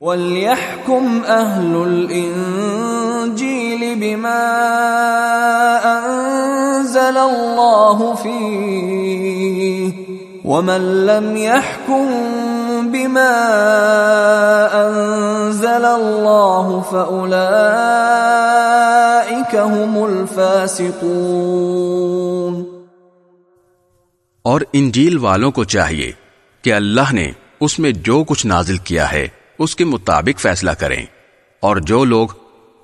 وَلْيَحْكُمْ أَهْلُ الْإِنجِيلِ بِمَا أَنزَلَ اللَّهُ فِيهِ ومن لم يحكم بما انزل الله فاولئك هم الفاسقون اور انجیل والوں کو چاہیے کہ اللہ نے اس میں جو کچھ نازل کیا ہے اس کے مطابق فیصلہ کریں اور جو لوگ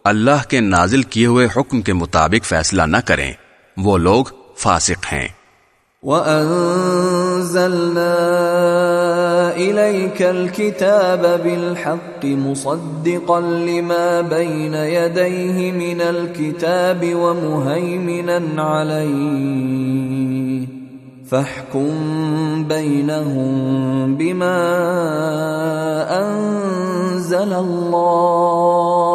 اللہ کے نازل کیے ہوئے حکم کے مطابق فیصلہ نہ کریں۔ وہ لوگ فاسق ہیں۔ وَأَنزَلْنَا إِلَيْكَ الْكِتَابَ بِالْحَقِّ مُصَدِّقًا لِمَا بَيْنَ يَدَيْهِ مِنَ الْكِتَابِ وَمُهَيْمِنًا عَلَيْهِ فَاحْكُمْ بَيْنَهُمْ بِمَا أَنزَلَ اللَّهُ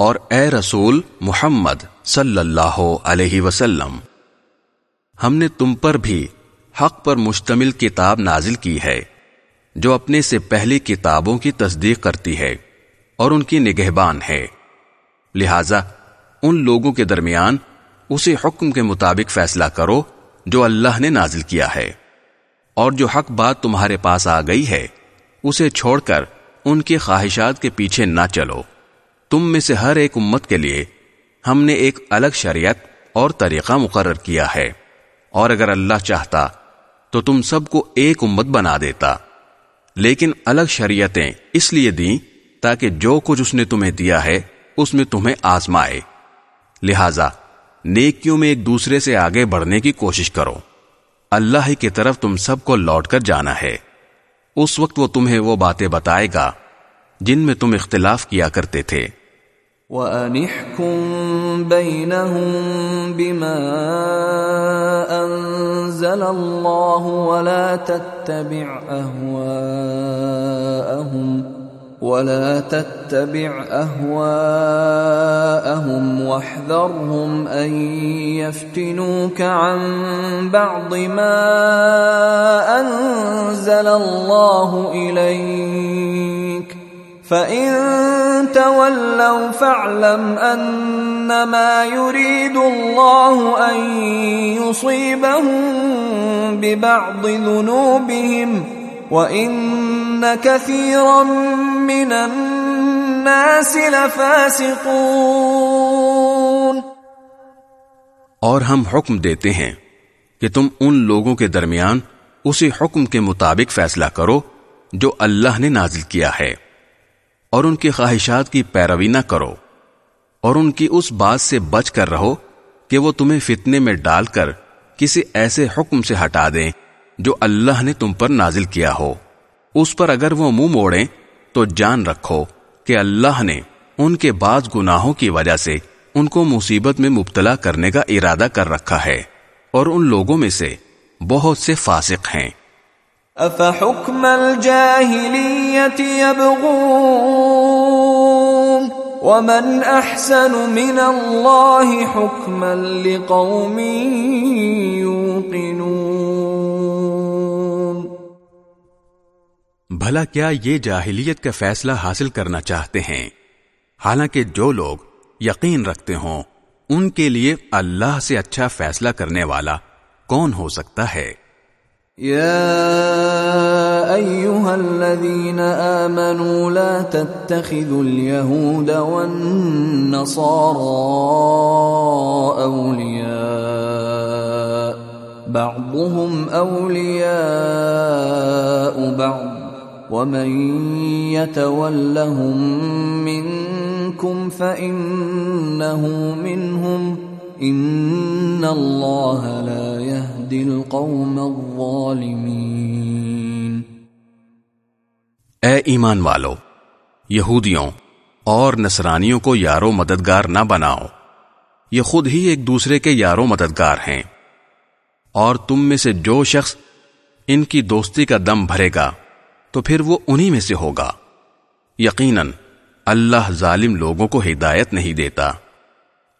اور اے رسول محمد صلی اللہ علیہ وسلم، ہم نے تم پر بھی حق پر مشتمل کتاب نازل کی ہے، جو اپنے سے پہلی کتابوں کی تصدیق کرتی ہے اور ان کی نگہبان ہے۔ لہذا ان لوگوں کے درمیان اسے حکم کے مطابق فیصلہ کرو جو اللہ نے نازل کیا ہے۔ اور جو حق بات تمہارے پاس آ گئی ہے، اسے چھوڑ کر ان کی خواہشات کے پیچھے نہ چلو۔ تم میں سے ہر ایک امت کے لیے ہم نے ایک الگ شریعت اور طریقہ مقرر کیا ہے۔ اور اگر اللہ چاہتا تو تم سب کو ایک امت بنا دیتا۔ لیکن الگ شریعتیں اس لیے دیں تاکہ جو کچھ اس نے تمہیں دیا ہے، اس میں تمہیں آزمائے۔ لہذا نیکیوں میں ایک دوسرے سے آگے بڑھنے کی کوشش کرو۔ اللہ ہی کی طرف تم سب کو لوٹ کر جانا ہے۔ اس وقت وہ تمہیں وہ باتیں بتائے گا جن میں تم اختلاف کیا کرتے تھے۔ وَأَنِحْكُمْ بَيْنَهُمْ بِمَا أَنزَلَ اللَّهُ وَلَا تَتَّبِعْ أَهْوَاءَهُمْ ولا تتبع اهواءهم واحذرهم ان يفتنوك عن بعض ما انزل الله اليك فَإِن تَوَلَّوْا فَاعْلَمْ أَنَّمَا يُرِيدُ اللَّهُ أَن يُصِيبَهُم بِبَعْضِ ذُنُوبِهِمْ وَإِنَّ كَثِيرًا مِّنَ النَّاسِ لَفَاسِقُونَ اور ہم حکم دیتے ہیں کہ تم ان لوگوں کے درمیان اسی حکم کے مطابق فیصلہ کرو جو اللہ نے نازل کیا ہے۔ اور ان کی خواہشات کی پیروی نہ کرو اور ان کی اس بات سے بچ کر رہو کہ وہ تمہیں فتنے میں ڈال کر کسی ایسے حکم سے ہٹا دیں جو اللہ نے تم پر نازل کیا ہو۔ اس پر اگر وہ منہ موڑیں تو جان رکھو کہ اللہ نے ان کے بعض گناہوں کی وجہ سے ان کو مصیبت میں مبتلا کرنے کا ارادہ کر رکھا ہے اور ان لوگوں میں سے بہت سے فاسق ہیں۔ افحکم الجاہلیت یبغون ومن احسن من اللہ حکما لقوم یوقنون بھلا کیا یہ جاہلیت کا فیصلہ حاصل کرنا چاہتے ہیں؟ حالانکہ جو لوگ یقین رکھتے ہوں، ان کے لیے اللہ سے اچھا فیصلہ کرنے والا کون ہو سکتا ہے؟ يا ايها الذين امنوا لا تتخذوا اليهود والنصارى اولياء بعضهم اولياء بعض. ومن يتولهم منكم فانه منهم. ان اللہ لا يهدي القوم الظالمین اے ایمان والو، یہودیوں اور نصرانیوں کو یارو مددگار نہ بناؤ۔ یہ خود ہی ایک دوسرے کے یارو مددگار ہیں۔ اور تم میں سے جو شخص ان کی دوستی کا دم بھرے گا، تو پھر وہ انہی میں سے ہوگا۔ یقیناً اللہ ظالم لوگوں کو ہدایت نہیں دیتا۔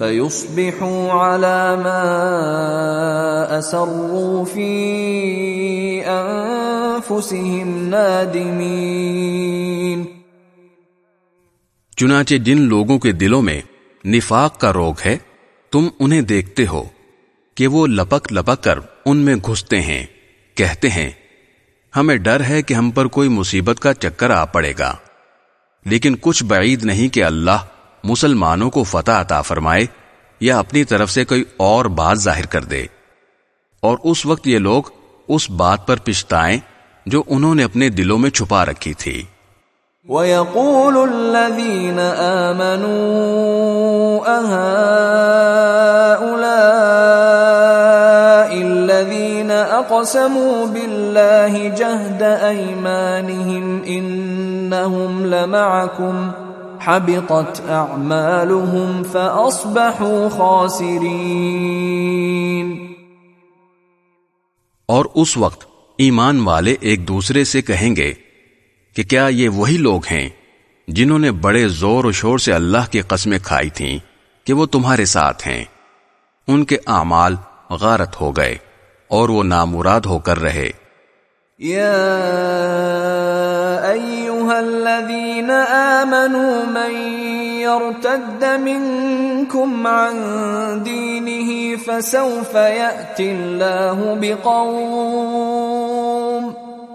فيصبحوا على ما اسروا في انفسهم نادمين چنانچہ جن لوگوں کے دلوں میں نفاق کا روگ ہے، تم انہیں دیکھتے ہو کہ وہ لپک لپک کر ان میں گھستے ہیں، کہتے ہیں، ہمیں ڈر ہے کہ ہم پر کوئی مصیبت کا چکر آ پڑے گا۔ لیکن کچھ بعید نہیں کہ اللہ مسلمانوں کو فتح عطا فرمائے یا اپنی طرف سے کوئی اور بات ظاہر کر دے۔ اور اس وقت یہ لوگ اس بات پر پچھتائیں جو انہوں نے اپنے دلوں میں چھپا رکھی تھی۔ وَيَقُولُ الَّذِينَ آمَنُوا الَّذِينَ أَقْسَمُوا بِاللَّهِ جَهْدَ أَيْمَانِهِمْ إِنَّهُمْ لَمَعَكُمْ حبطت اعمالهم فاصبحوا خاسرین اور اس وقت ایمان والے ایک دوسرے سے کہیں گے کہ کیا یہ وہی لوگ ہیں جنہوں نے بڑے زور و شور سے اللہ کی قسمیں کھائی تھیں کہ وہ تمہارے ساتھ ہیں؟ ان کے اعمال غارت ہو گئے اور وہ نامراد ہو کر رہے۔ یا ايها الذين آمنوا من يرتد منكم عن دينه فسوف يأتي الله بقوم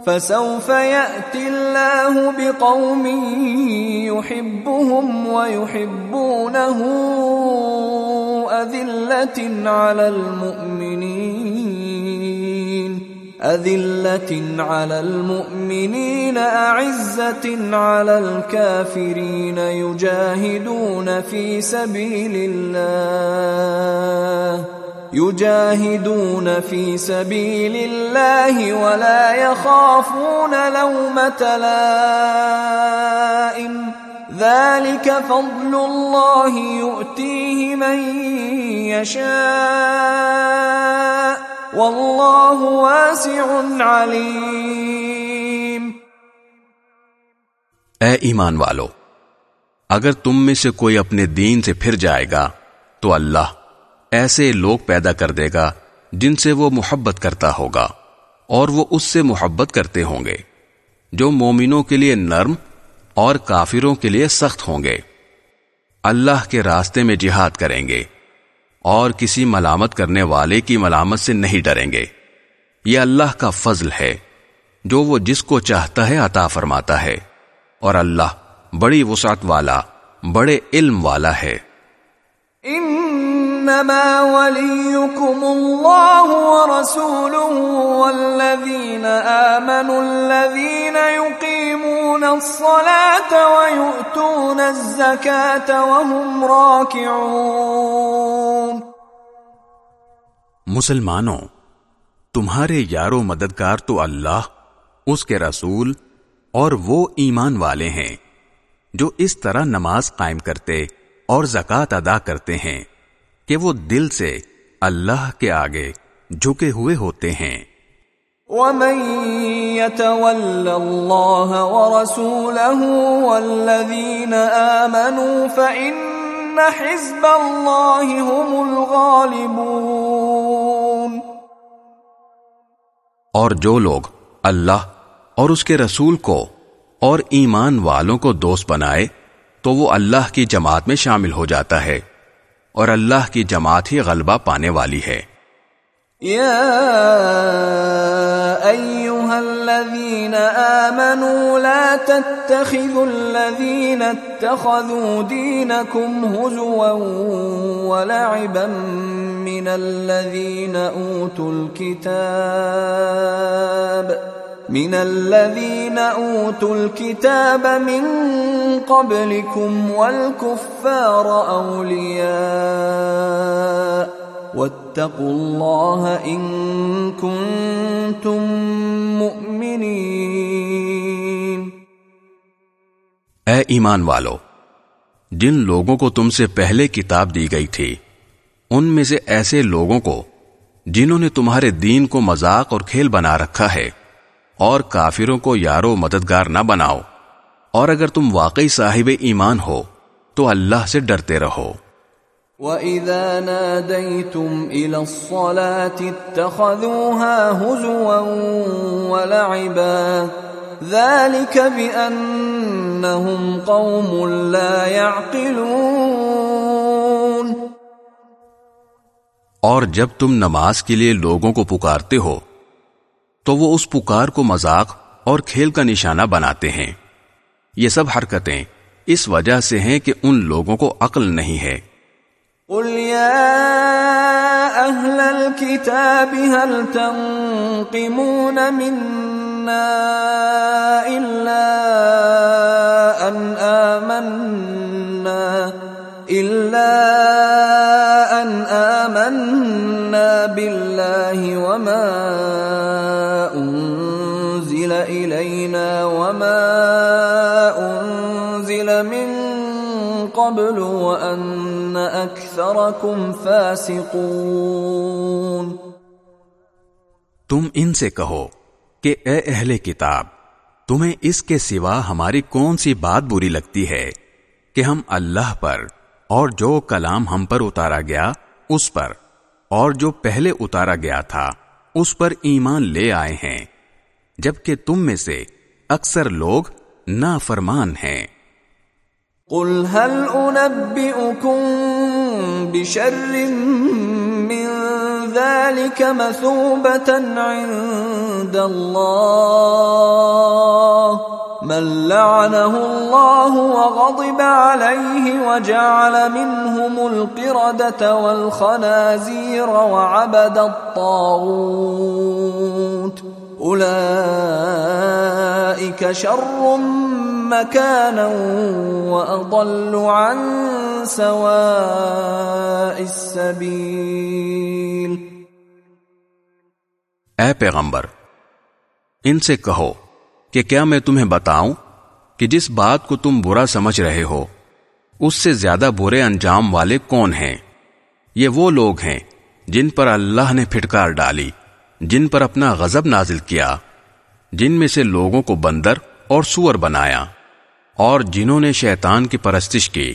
فسوف يأتي الله بقوم يحبهم ويحبونه أذلة على المؤمنين أذلة على المؤمنين، أعزة على الكافرين، يجاهدون في سبيل الله، يجاهدون في سبيل الله ولا يخافون لومة لائم. ذلك فضل الله يؤتيه من يشاء. واللہ واسع علیم۔ اے ایمان والو، اگر تم میں سے کوئی اپنے دین سے پھر جائے گا، تو اللہ ایسے لوگ پیدا کر دے گا جن سے وہ محبت کرتا ہوگا، اور وہ اس سے محبت کرتے ہوں گے، جو مومنوں کے لیے نرم اور کافروں کے لیے سخت ہوں گے۔ اللہ کے راستے میں جہاد کریں گے۔ اور کسی ملامت کرنے والے کی ملامت سے نہیں ڈریں گے۔ یہ اللہ کا فضل ہے، جو وہ جس کو چاہتا ہے عطا فرماتا ہے۔ اور اللہ بڑی وسعت والا، بڑے علم والا ہے۔ انما وليكم الله ورسوله والذين امنوا الذين يقيمون الصلاه ويؤتون الزكاه وهم راكعون. مسلمانوں، تمہارے یارو مددگار تو اللہ، اس کے رسول اور وہ ایمان والے ہیں جو اس طرح نماز قائم کرتے اور زکات ادا کرتے ہیں۔ کہ وہ دل سے اللہ کے آگے جھکے ہوئے ہوتے ہیں۔ ومن يتول الله ورسوله والذين آمنوا فإن حزب الله هم الغالبون۔ اور جو لوگ اللہ اور اس کے رسول کو اور ایمان والوں کو دوست بنائے تو وہ اللہ کی جماعت میں شامل ہو جاتا ہے۔ اور اللہ کی جماعت ہی غلبہ پانے والی ہے۔ یا ایوہا الذین آمنوا لا تتخذوا الذین اتخذوا دینکم ہزوا ولعبا من الذین اوتوا الكتاب۔ من الذين اوتوا الكتاب من قبلكم والكفار اولياء واتقوا الله ان كنتم مؤمنين. اے ایمان والو، جن لوگوں کو تم سے پہلے کتاب دی گئی تھی، ان میں سے ایسے لوگوں کو جنہوں نے تمہارے دین کو مذاق اور کھیل بنا رکھا ہے۔ اور کافروں کو یارو مددگار نہ بناؤ۔ اور اگر تم واقعی صاحب ایمان ہو تو اللہ سے ڈرتے رہو۔ وَإِذَا نَادَيْتُمْ إِلَى الصَّلَاةِ اتَّخَذُوهَا هُزُوًا وَلَعِبًا ذَلِكَ بِأَنَّهُمْ قَوْمٌ لَا يَعْقِلُونَ۔ اور جب تم نماز کے لیے لوگوں کو پکارتے ہو تو وہ اس پکار کو مذاق اور کھیل کا نشانہ بناتے ہیں۔ یہ سب حرکتیں اس وجہ سے ہیں کہ ان لوگوں کو عقل نہیں ہے۔ قل يا اهل الكتاب هل تنقمون منا الا ان آمنا الا ان آمنا بالله وما إلينا وما أنزل من قبل وأن أكثركم فاسقون تم ان سے کہو کہ اے اہل کتاب، تمہیں اس کے سوا ہماری کون سی بات بری لگتی ہے کہ ہم اللہ پر اور جو کلام ہم پر اتارا گیا، اس پر۔ اور جو پہلے اتارا گیا تھا، اس پر ایمان لے آئے ہیں۔ جبکہ تم میں سے اکثر لوگ نافرمان ہیں۔ قل هل انبئكم بشر من ذلك مثوبة عند الله من لعنه الله وغضب عليه وجعل منهم القردة والخنازير وعبد الطاغوت. أولئك شر مكانا وأضل عن سواء السبيل. اے پیغمبر، ان سے کہو کہ کیا میں تمہیں بتاؤں کہ جس بات کو تم برا سمجھ رہے ہو، اس سے زیادہ برے انجام والے کون ہیں؟ یہ وہ لوگ ہیں جن پر اللہ نے پھٹکار ڈالی، جن پر اپنا غضب نازل کیا، جن میں سے لوگوں کو بندر اور سور بنایا، اور جنہوں نے شیطان کی پرستش کی۔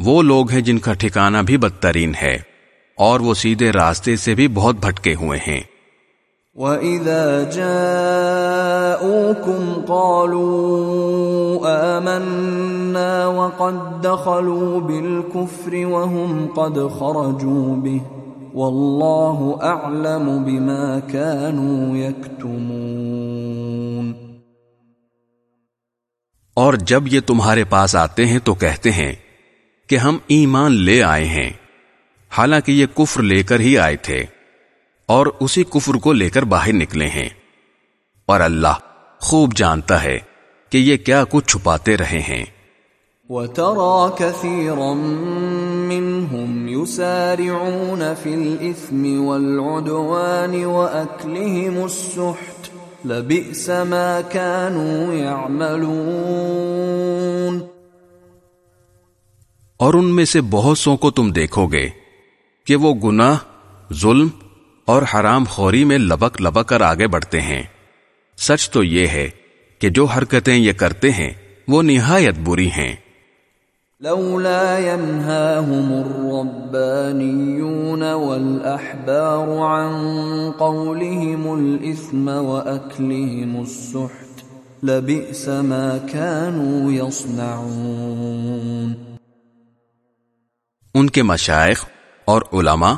وہ لوگ ہیں جن کا ٹھکانہ بھی بدترین ہے، اور وہ سیدھے راستے سے بھی بہت بھٹکے ہوئے ہیں۔ وَإِذَا جَاءُوكُمْ قَالُوا آمَنَّا وَقَدْ دَخَلُوا بِالْكُفْرِ وَهُمْ قَدْ خَرَجُوا بِهِ واللہ اعلم بما كانوا يكتمون۔ اور جب یہ تمہارے پاس آتے ہیں تو کہتے ہیں کہ ہم ایمان لے آئے ہیں۔ حالانکہ یہ کفر لے کر ہی آئے تھے۔ اور اسی کفر کو لے کر باہر نکلے ہیں۔ اور اللہ خوب جانتا ہے کہ یہ کیا کچھ چھپاتے رہے ہیں۔ وَتَرَى كَثِيرًا مِّنْهُمْ يُسَارِعُونَ فِي الْإِثْمِ وَالْعُدْوَانِ وَأَكْلِهِمُ السُّحْتِ لَبِئْسَ مَا كَانُوا يَعْمَلُونَ۔ اور ان میں سے بہت سو کو تم دیکھو گے کہ وہ گناہ ظلم اور حرام خوری میں لبک لبک کر آگے بڑھتے ہیں۔ سچ تو یہ ہے کہ جو حرکتیں یہ کرتے ہیں وہ نہایت بری ہیں۔ لولا ينهاهم الربانيون والأحبار عن قولهم الإثم وأكلهم السحت لبئس ما كانوا يصنعون۔ ان کے مشائق اور علماء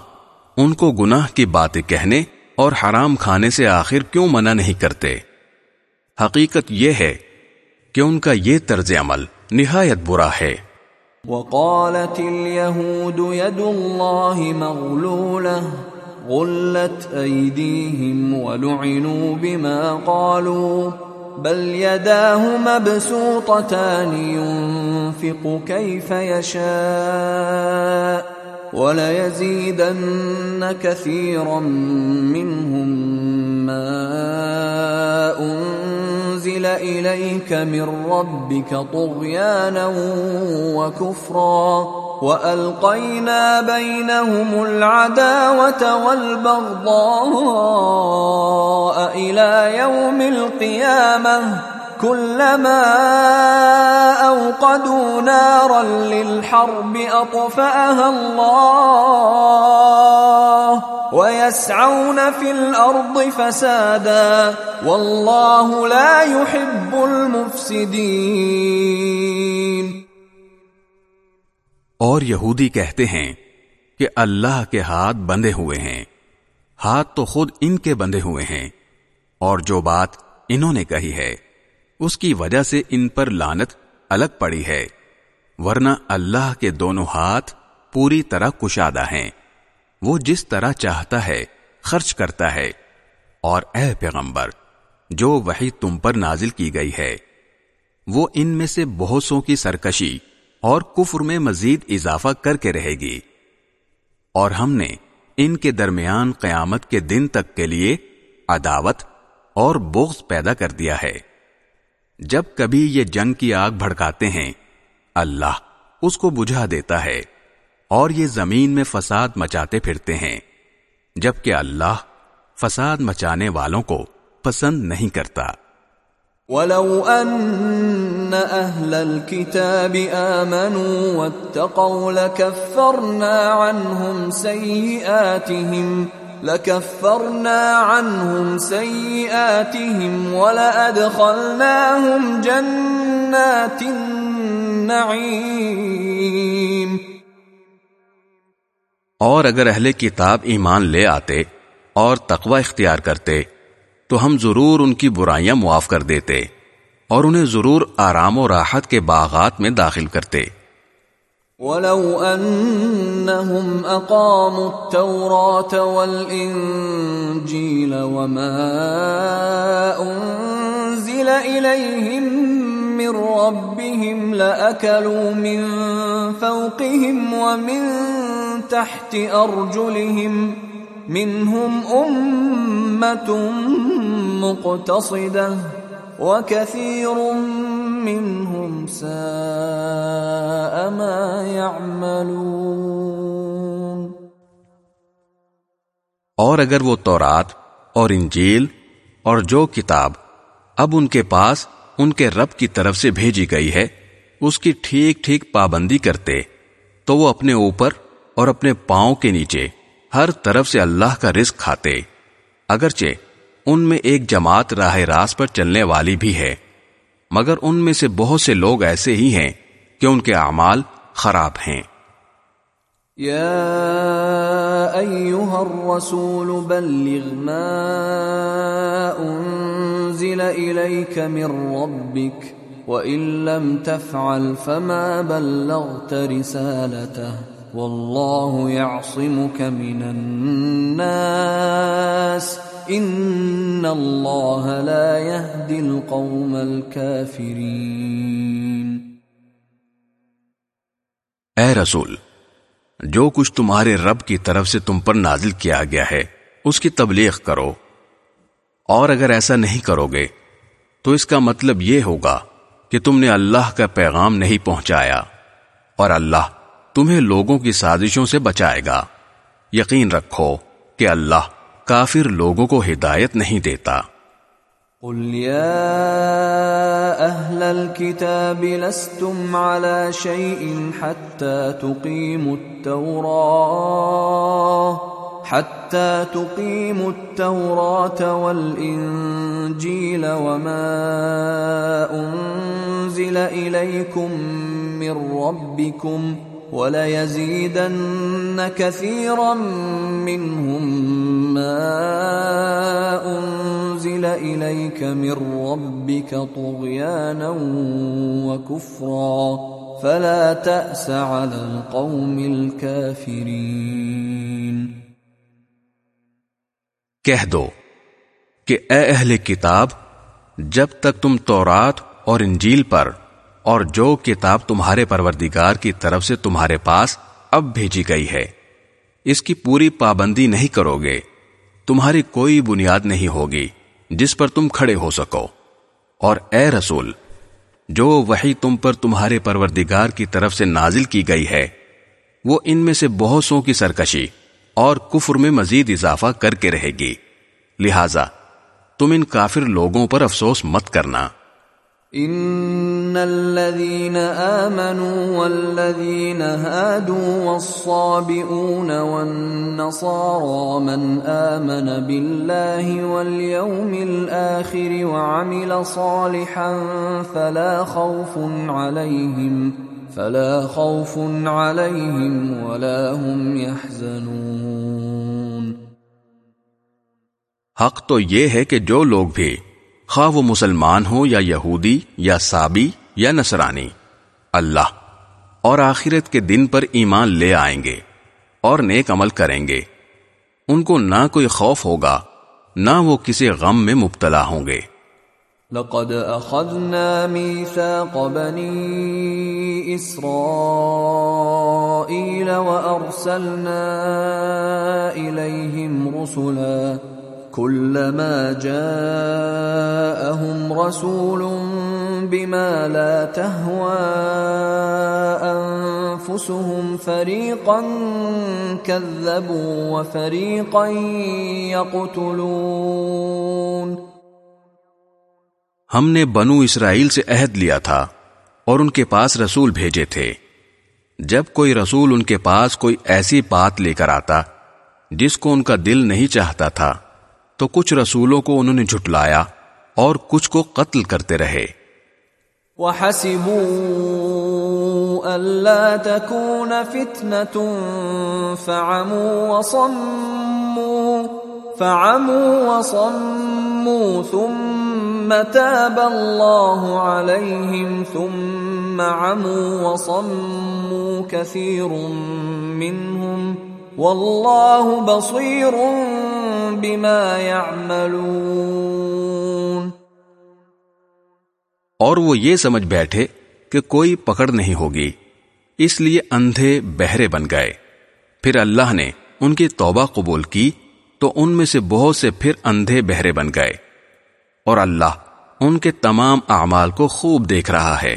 ان کو گناہ کی باتیں کہنے اور حرام کھانے سے آخر کیوں منع نہیں کرتے؟ حقیقت یہ ہے کہ ان کا یہ طرز عمل نہایت برا ہے۔ وقالت اليهود يد الله مغلولة، غلت أيديهم ولعنوا بما قالوا، بل يداه مبسوطتان ينفق كيف يشاء. وَلَيَزِيدَنَّ كَثِيرًا مِّنْهُمْ مَا أُنزِلَ إِلَيْكَ مِن رَّبِّكَ طُغْيَانًا وَكُفْرًا وَأَلْقَيْنَا بَيْنَهُمُ الْعَدَاوَةَ وَالْبَغْضَاءَ إِلَى يَوْمِ الْقِيَامَةِ كلما اوقدوا نارا للحرب اطفاها الله ويسعون في الارض فسادا والله لا يحب المفسدين اور یہودی کہتے ہیں کہ اللہ کے ہاتھ بندے ہوئے ہیں۔ ہاتھ تو خود ان کے بندے ہوئے ہیں۔ اور جو بات انہوں نے کہی ہے اس کی وجہ سے ان پر لانت الگ پڑی ہے، ورنہ اللہ کے دونوں ہاتھ پوری طرح کشادہ ہیں۔ وہ جس طرح چاہتا ہے، خرچ کرتا ہے۔ اور اے پیغمبر، جو وہی تم پر نازل کی گئی ہے، وہ ان میں سے بہت سو کی سرکشی اور کفر میں مزید اضافہ کر کے رہے گی۔ اور ہم نے ان کے درمیان قیامت کے دن تک کے لیے عداوت اور بغض پیدا کر دیا ہے۔ جب کبھی یہ جنگ کی آگ بھڑکاتے ہیں، اللہ اس کو بجھا دیتا ہے اور یہ زمین میں فساد مچاتے پھرتے ہیں، جبکہ اللہ فساد مچانے والوں کو پسند نہیں کرتا۔ ولو ان اهل الكتاب امنوا واتقوا لكفرنا عنهم سيئاتهم لكفرنا عنهم سيئاتهم ولأدخلناهم جنات النعيم اور اگر اہل کتاب ایمان لے آتے اور تقوی اختیار کرتے، تو ہم ضرور ان کی برائیاں معاف کر دیتے اور انہیں ضرور آرام و راحت کے باغات میں داخل کرتے۔ ولو انهم اقاموا التوراة والانجيل وما انزل اليهم من ربهم لاكلوا من فوقهم ومن تحت ارجلهم منهم امه مقتصده وكثير منهم ساء ما يعملون اور اگر وہ تورات اور انجیل اور جو کتاب اب ان کے پاس ان کے رب کی طرف سے بھیجی گئی ہے، اس کی ٹھیک ٹھیک پابندی کرتے، تو وہ اپنے اوپر اور اپنے پاؤں کے نیچے ہر طرف سے اللہ کا رزق کھاتے، اگرچہ ان میں ایک جماعت راہ راست پر چلنے والی بھی ہے۔ مگر ان میں سے بہت سے لوگ ایسے ہی ہیں کہ ان کے اعمال خراب ہیں۔ یا ایوہ الرسول بلغ ما انزل الیک من ربک وَإِن لَّمْ تَفْعَلْ فَمَا بَلَّغْتَ رِسَالَتَهُ والله يعصمك من الناس۔ ان الله لا يهدي القوم الكافرين۔ اے رسول، جو کچھ تمہارے رب کی طرف سے تم پر نازل کیا گیا ہے، اس کی تبلیغ کرو۔ اور اگر ایسا نہیں کرو گے، تو اس کا مطلب یہ ہوگا کہ تم نے اللہ کا پیغام نہیں پہنچایا، اور اللہ تمہیں لوگوں کی سازشوں سے بچائے گا۔ یقین رکھو کہ اللہ کافر لوگوں کو ہدایت نہیں دیتا۔ قل يا أهل الكتاب لستم على شيء حتى تقيموا التوراة، حتى تقيموا التوراة والإنجيل وما أنزل إليكم من ربكم وليزيدن كثيرا منهم ما أنزل إليك من ربك طغيانا وكفرا فلا تأس على القوم الكافرين کہہ دو کہ اے اہل کتاب، جب تک تم تورات اور انجیل پر اور جو کتاب تمہارے پروردگار کی طرف سے تمہارے پاس اب بھیجی گئی ہے، اس کی پوری پابندی نہیں کرو گے۔ تمہاری کوئی بنیاد نہیں ہوگی جس پر تم کھڑے ہو سکو۔ اور اے رسول، جو وہی تم پر تمہارے پروردگار کی طرف سے نازل کی گئی ہے، وہ ان میں سے بہت سو کی سرکشی اور کفر میں مزید اضافہ کر کے رہے گی۔ لہذا تم ان کافر لوگوں پر افسوس مت کرنا۔ ان الذين امنوا والذين هادوا والصابئون والنصارى من امن بالله واليوم الاخر وعمل صالحا فلا خوف عليهم فلا خوف عليهم ولا هم يحزنون۔ حق تو یہ ہے کہ جو لوگ بھی خواہ وہ مسلمان ہو یا یہودی یا سابی یا نصرانی، اللہ اور آخرت کے دن پر ایمان لے آئیں گے اور نیک عمل کریں گے۔ ان کو نہ کوئی خوف ہوگا، نہ وہ کسی غم میں مبتلا ہوں گے۔ لقد اخذنا ميثاق بني اسرائيل وارسلنا اليهم رسلا كلما جاءهم رسول بما لا تهوى انفسهم فريقا كذبوا وفريقا يقتلون. ہم نے بنو اسرائیل سے عہد لیا تھا اور ان کے پاس رسول بھیجے تھے۔ جب کوئی رسول ان کے پاس کوئی ایسی بات لے کر آتا جس کو ان کا دل نہیں چاہتا تھا۔ تو کچھ رسولوں کو انہوں نے جھٹلایا اور کچھ کو قتل کرتے رہے۔ وَحَسِبُوا أَلَّا تَكُونَ فِتْنَةٌ فَعَمُوا وَصَمُّوا فَعَمُوا وَصَمُّوا ثُمَّ ثم تاب الله عليهم ثم عموا وصموا كثير والله بصير بما يعملون اور وہ یہ سمجھ بیٹھے کہ کوئی پکڑ نہیں ہوگی، اس لیے اندھے بہرے بن گئے۔ پھر اللہ نے ان کی توبہ قبول کی تو ان میں سے بہت سے پھر اندھے بہرے بن گئے۔ اور اللہ ان کے تمام اعمال کو خوب دیکھ رہا ہے۔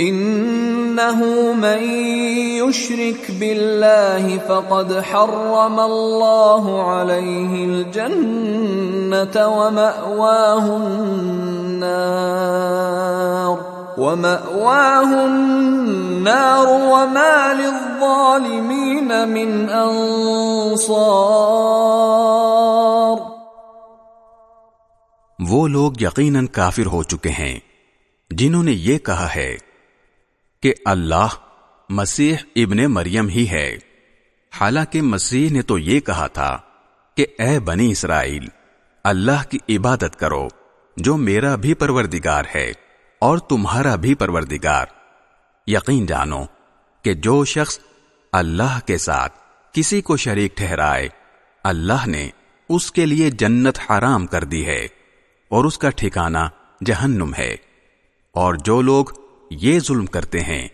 انه من يشرك بالله فقد حرم الله عليه الجنه ومأواه النار ومأواه النار وما للظالمين من انصار وہ لوگ یقیناً کافر ہو چکے ہیں، جنہوں نے یہ کہا ہے کہ اللہ مسیح ابن مریم ہی ہے۔ حالانکہ مسیح نے تو یہ کہا تھا کہ اے بنی اسرائیل، اللہ کی عبادت کرو جو میرا بھی پروردگار ہے اور تمہارا بھی پروردگار۔ یقین جانو کہ جو شخص اللہ کے ساتھ کسی کو شریک ٹھہرائے، اللہ نے اس کے لیے جنت حرام کر دی ہے اور اس کا ٹھکانہ جہنم ہے۔ اور جو لوگ یہ ظلم کرتے ہیں،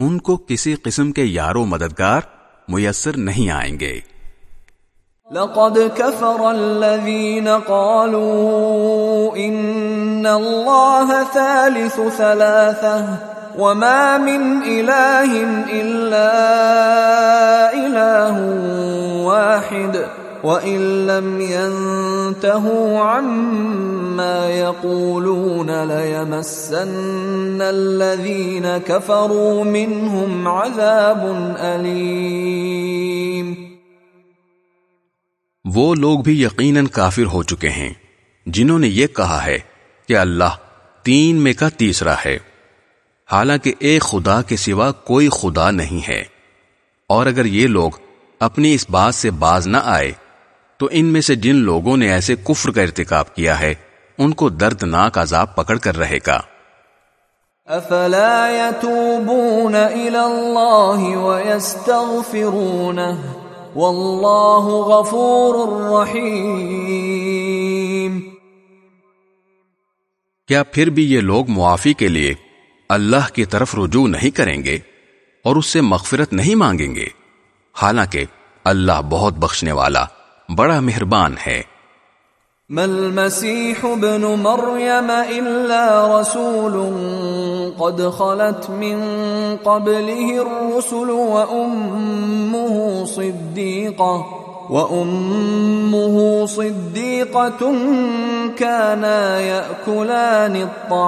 ان کو کسی قسم کے یارو مددگار میسر نہیں آئیں گے۔ لقد كفر الذين قالوا ان الله ثالث ثلاثه وما من اله الا اله واحد. وَإِن لَّمْ يَنْتَهُوا عَمَّا يَقُولُونَ لَيَمَسَّنَّ الَّذِينَ كَفَرُوا مِنْهُمْ عَذَابٌ أَلِيمٌ وہ لوگ بھی یقیناً کافر ہو چکے ہیں، جنہوں نے یہ کہا ہے کہ اللہ تین میں کا تیسرا ہے۔ حالانکہ ایک خدا کے سوا کوئی خدا نہیں ہے۔ اور اگر یہ لوگ اپنی اس بات سے باز نہ آئے تو ان میں سے جن لوگوں نے ایسے کفر کا ارتکاب کیا ہے ان کو دردناک عذاب پکڑ کر رہے گا۔ افلا يتوبون الى الله ويستغفرونه والله غفور رحيم کیا پھر بھی یہ لوگ معافی کے لیے اللہ کی طرف رجوع نہیں کریں گے اور اس سے مغفرت نہیں مانگیں گے؟ حالانکہ اللہ بہت بخشنے والا بڑا مہربان ہے۔ مل مسیح ابن مریم الا رسول قد خلت من قبله الرسل وامه صديقه وامه صديقه كانا ياكلان الطعام۔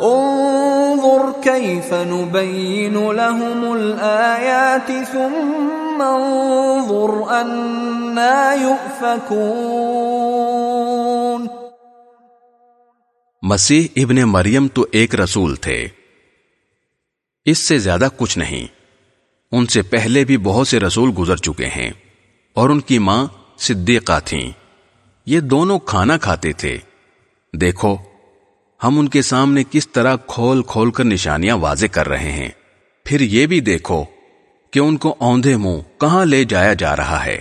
انظر كيف نبين لهم الايات ثم انظر انا يؤفكون. مسیح ابن مریم تو ایک رسول تھے۔ اس سے زیادہ کچھ نہیں۔ ان سے پہلے بھی بہت سے رسول گزر چکے ہیں اور ان کی ماں صدیقہ تھیں۔ یہ دونوں کھانا کھاتے تھے۔ دیکھو، ہم ان کے سامنے کس طرح کھول کھول کر نشانیاں واضح کر رہے ہیں۔ پھر یہ بھی دیکھو کہ ان کو اوندے منہ کہاں لے جایا جا رہا ہے۔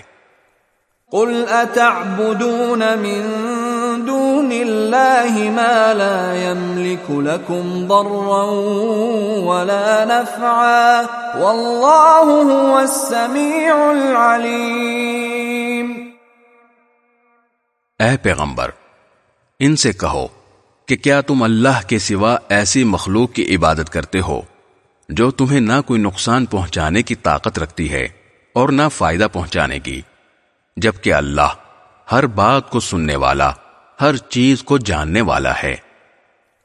قل اتعبدون من دون الله ما لا يملك لكم ضرا ولا نفعا والله هو السميع العليم۔ اے پیغمبر ان سے کہو کہ کیا تم اللہ کے سوا ایسی مخلوق کی عبادت کرتے ہو؟ جو تمہیں نہ کوئی نقصان پہنچانے کی طاقت رکھتی ہے اور نہ فائدہ پہنچانے کی، جبکہ اللہ ہر بات کو سننے والا، ہر چیز کو جاننے والا ہے۔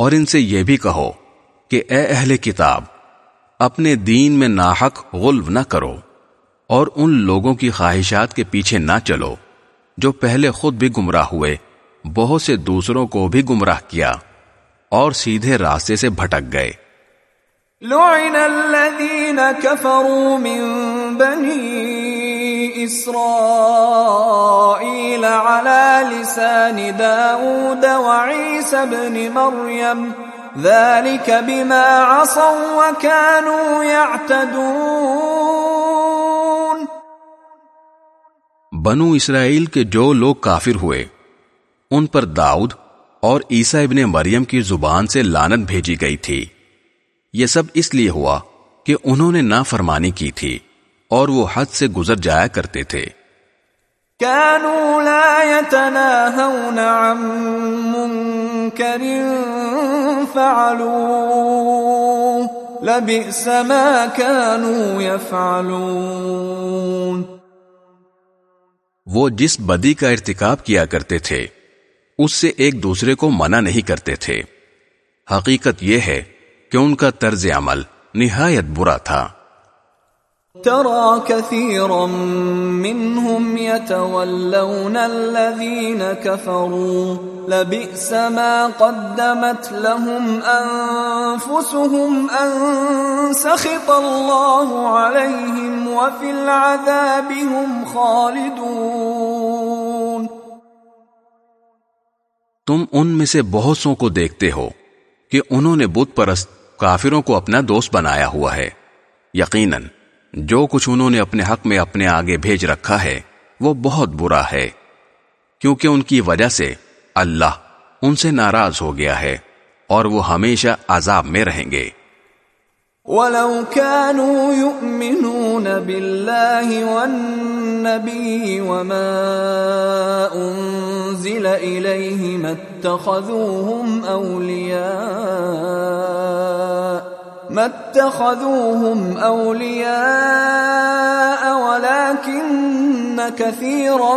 اور ان سے یہ بھی کہو کہ اے اہل کتاب، اپنے دین میں ناحق غلو نہ کرو اور ان لوگوں کی خواہشات کے پیچھے نہ چلو جو پہلے خود بھی گمراہ ہوئے، بہت سے دوسروں کو بھی گمراہ کیا اور سیدھے راستے سے بھٹک گئے۔ لعن الذين كفروا من بني إسرائيل على لسان داود وعيسى بن مريم. ذلك بما عصوا وكانوا يعتدون. بنو اسرائیل کے جو لوگ کافر ہوئے، ان پر داؤد اور عیسیٰ ابن مریم کی زبان سے لانت بھیجی گئی تھی۔ یہ سب اس لیے ہوا کہ انہوں نے نافرمانی کی تھی اور وہ حد سے گزر جایا کرتے تھے۔ كانوا لا يتناهون عن منكر فعلوه. لبئس ما كانوا يفعلون. وہ جس بدی کا ارتکاب کیا کرتے تھے، اس سے ایک دوسرے کو منع نہیں کرتے تھے۔ حقیقت یہ ہے کہ ان کا طرز عمل نہایت برا تھا۔ ترى كثيرا منهم يتولون الذين كفروا. لبئس ما قدمت لهم انفسهم ان سخط الله عليهم وفي العذاب هم خالدون. تم ان میں سے بہت سو کو دیکھتے ہو کہ انہوں نے بت پرست کافروں کو اپنا دوست بنایا ہوا ہے. یقیناً جو کچھ انہوں نے اپنے حق میں اپنے آگے بھیج رکھا ہے، وہ بہت برا ہے، کیونکہ ان کی وجہ سے اللہ ان سے ناراض ہو گیا ہے اور وہ ہمیشہ عذاب میں رہیں گے۔ وَلَوْ كَانُوا يُؤْمِنُونَ بِاللَّهِ وَالنَّبِيِّ وَمَا أُنزِلَ إِلَيْهِ مَا اتَّخَذُوهُمْ أَوْلِيَاءَ ما اتخذوهم اولیاء ولكن كثيرا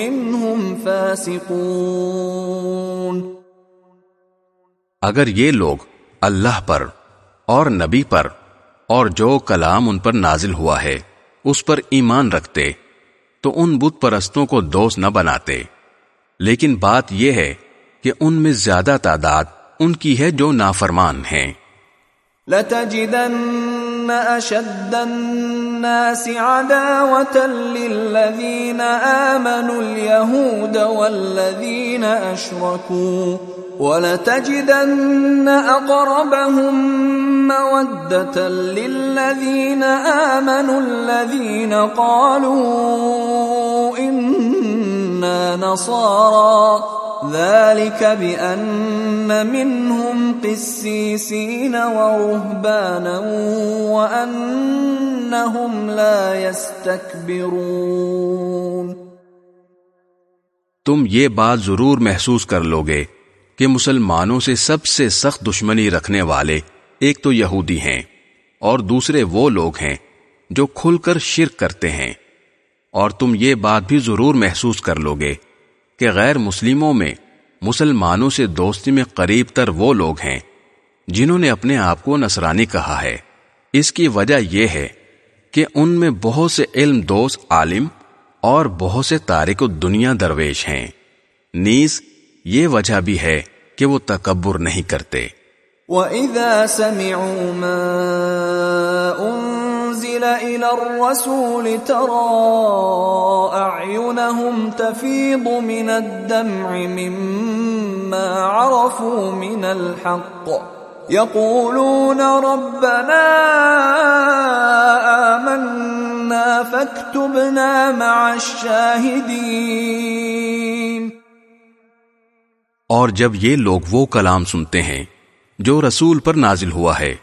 منهم فاسقون. اگر یہ لوگ اللہ پر اور نبی پر اور جو کلام ان پر نازل ہوا ہے، اس پر ایمان رکھتے، تو ان بت پرستوں کو دوست نہ بناتے۔ لیکن بات یہ ہے کہ ان میں زیادہ تعداد ان کی ہے جو نافرمان ہیں۔ لتجدن أشد الناس عداوة للذين آمنوا اليهود والذين أشركوا ولتجدن أقربهم مودة للذين آمنوا الذين قالوا إنا نصارى ذلك بأن منهم قسيسين ورهبانا وأنهم لا يستكبرون. تم یہ بات ضرور محسوس کر لو گے کہ مسلمانوں سے سب سے سخت دشمنی رکھنے والے ایک تو یہودی ہیں اور دوسرے وہ لوگ ہیں جو کھل کر شرک کرتے ہیں اور تم یہ بات بھی ضرور محسوس کر لو گے کہ غیر مسلموں میں، مسلمانوں سے دوستی میں قریب تر وہ لوگ ہیں جنہوں نے اپنے آپ کو نصرانی کہا ہے۔ اس کی وجہ یہ ہے کہ ان میں بہت سے علم دوست عالم اور بہت سے تارک دنیا درویش ہیں۔ نیز، یہ وجہ بھی ہے کہ وہ تکبر نہیں کرتے۔ وَإِذَا سَمِعُوا مَا أنزل إلى الرسول ترى أعينهم تفيض من الدمع مما عرفوا من الحق. يقولون ربنا آمنا فاكتبنا مع الشاهدين. اور جب یہ لوگ وہ کلام سنتے ہیں جو رسول پر نازل ہوا ہے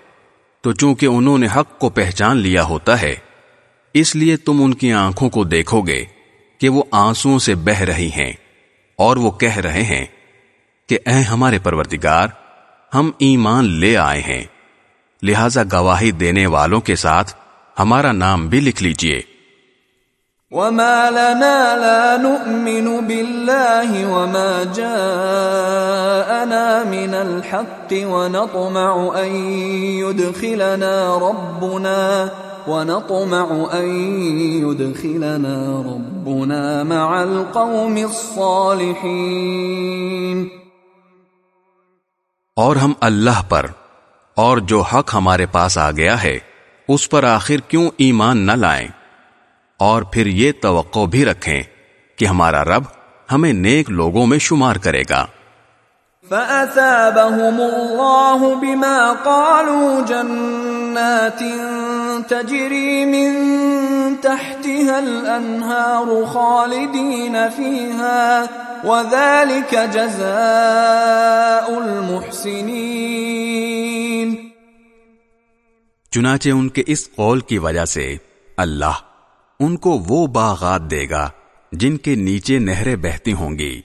تو چونکہ انہوں نے حق کو پہچان لیا ہوتا ہے، اس لیے تم ان کی آنکھوں کو دیکھو گے کہ وہ آنسو سے بہ رہی ہیں اور وہ کہہ رہے ہیں کہ اے ہمارے پروردگار، ہم ایمان لے آئے ہیں، لہذا گواہی دینے والوں کے ساتھ ہمارا نام بھی لکھ لیجیے۔ وما لنا لا نؤمن بالله وما جاءنا من الحق ونطمع أن يدخلنا ربنا ونطمع أن يدخلنا ربنا مع القوم الصالحين۔ اور ہم اللہ پر، اور جو حق ہمارے پاس آ گیا ہے، اس پر آخر کیوں ایمان نہ لائیں؟ اور پھر یہ توقع بھی رکھیں کہ ہمارا رب ہمیں نیک لوگوں میں شمار کرے گا۔ فَأَثَابَهُمُ اللَّهُ بِمَا قَالُوا جَنَّاتٍ تَجْرِي مِن تَحْتِهَا الْأَنْهَارُ خَالِدِينَ فِيهَا وَذَلِكَ جَزَاءُ الْمُحْسِنِينَ۔ چنانچہ ان کے اس قول کی وجہ سے اللہ ان کو وہ باغات دے گا جن کے نیچے نہریں بہتی ہوں گی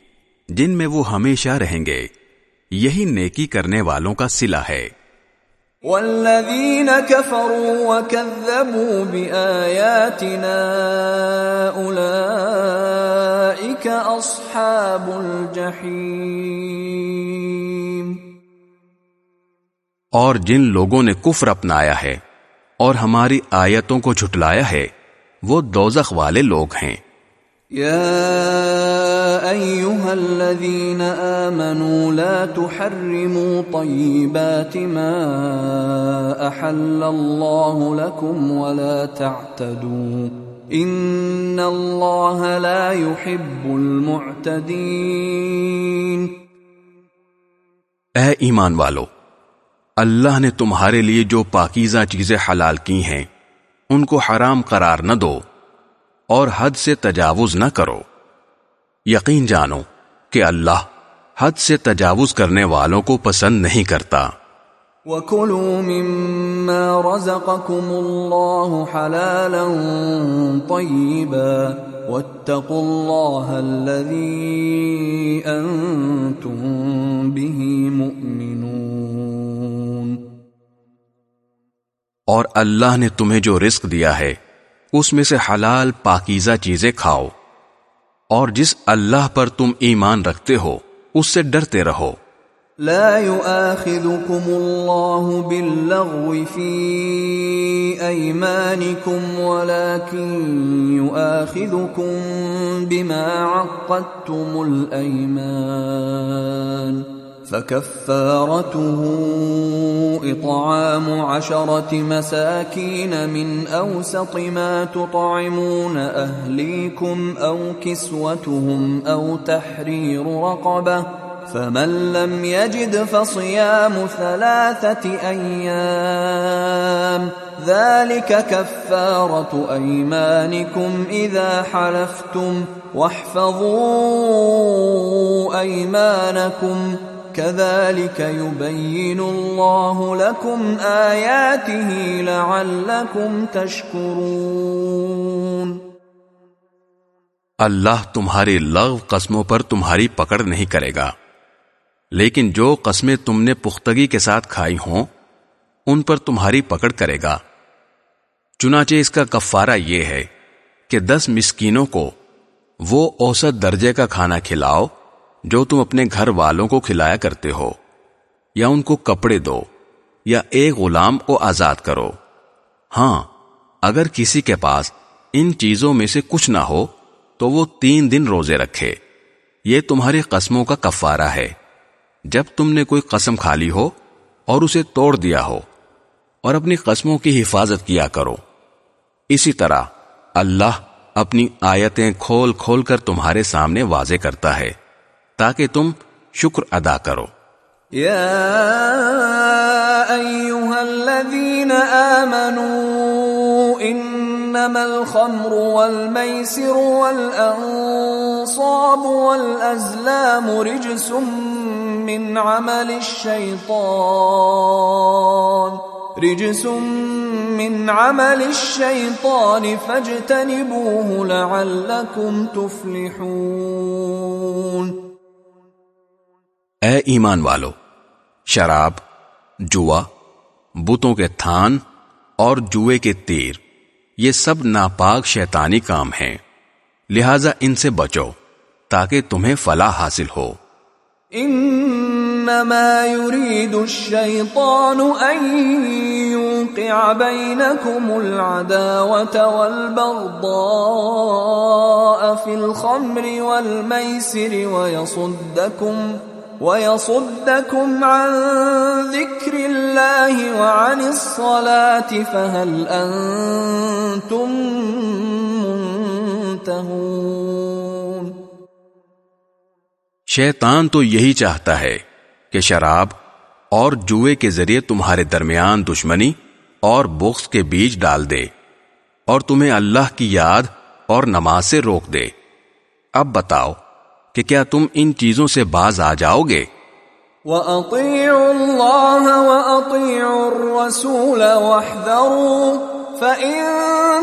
جن میں وہ ہمیشہ رہیں گے۔ یہی نیکی کرنے والوں کا سلا ہے۔ والذین كفروا وكذبوا بآیاتنا اولئیک اصحاب الجحیم اور جن لوگوں نے کفر اپنایا ہے اور ہماری آیتوں کو جھٹلایا ہے وہ دوزخ والے لوگ ہیں۔ يا ايها الذين امنوا لا تحرموا طيبات ما احل الله لكم ولا تعتدوا۔ ان الله لا يحب المعتدين اے ایمان والو اللہ نے تمہارے لیے جو پاکیزہ چیزیں حلال کی ہیں ان کو حرام قرار نہ دو اور حد سے تجاوز نہ کرو۔ یقین جانو کہ اللہ حد سے تجاوز کرنے والوں کو پسند نہیں کرتا۔ وَكُلُوا مِمَّا رَزَقَكُمُ اللَّهُ حَلَالًا طَيِّبًا وَاتَّقُوا اللَّهَ الَّذِي أَنتُم بِهِ مُؤْمِنُونَ۔ اور اللہ نے تمہیں جو رزق دیا ہے، اس میں سے حلال پاکیزہ چیزیں کھاؤ۔ اور جس اللہ پر تم ایمان رکھتے ہو، اس سے ڈرتے رہو۔ لا يؤاخذكم الله باللغو في ايمانكم ولكن يؤاخذكم بما عقدتم الايمان فكفارته اطعام عشرة مساكين من اوسط ما تطعمون اهليكم او كسوتهم او تحرير رقبه فمن لم يجد فصيام ثلاثة أيام ذلك كفارة أيمانكم إذا حلفتم واحفظوا أيمانكم كذلك يبين الله لكم آياته لعلكم تشكرون. اللہ تمہاری لغو قسموں پر تمہاری پکڑ نہیں کرے گا۔ لیکن جو قسمیں تم نے پختگی کے ساتھ کھائی ہوں، ان پر تمہاری پکڑ کرے گا۔ چنانچہ اس کا کفارہ یہ ہے کہ دس مسکینوں کو وہ اوسط درجے کا کھانا کھلاؤ جو تم اپنے گھر والوں کو کھلایا کرتے ہو، یا ان کو کپڑے دو، یا ایک غلام کو آزاد کرو۔ ہاں اگر کسی کے پاس ان چیزوں میں سے کچھ نہ ہو، تو وہ تین دن روزے رکھے۔ یہ تمہاری قسموں کا کفارہ ہے۔ جب تم نے کوئی قسم کھا لی ہو اور اسے توڑ دیا ہو، اور اپنی قسموں کی حفاظت کیا کرو۔ اسی طرح اللہ اپنی آیتیں کھول کھول کر تمہارے سامنے واضح کرتا ہے۔ تاکہ تم شکر ادا کرو۔ یا ایوہا الذین آمنوا انما الخمر والمیسر والانصاب والازلام رجس من عمل الشیطان۔ رجس من عمل الشیطان فاجتنبوه لعلکم تفلحون۔ اے ایمان والو، شراب، جوا، بتوں کے تھان اور جوئے کے تیر، یہ سب ناپاک شیطانی کام ہیں۔ لہذا ان سے بچو تاکہ تمہیں فلاح حاصل ہو۔ انما يريد الشيطان ان يوقع بينكم العداوه والبغضاء في الخمر والميسر ويصدكم وَيَصُدَّكُمْ عَن ذِكْرِ اللَّهِ وَعَنِ الصَّلَاةِ فَهَلْ أَنْتُمْ مُنْتَهُونَ شیطان تو یہی چاہتا ہے کہ شراب اور جوئے کے ذریعے تمہارے درمیان دشمنی اور بغض کے بیج ڈال دے اور تمہیں اللہ کی یاد اور نماز سے روک دے۔ اب بتاؤ کہ کیا تم ان چیزوں سے باز آ جاؤ گے؟ وَأَطِيعُوا اللَّهَ وَأَطِيعُوا الرَّسُولَ وَاحْذَرُوا فَإِن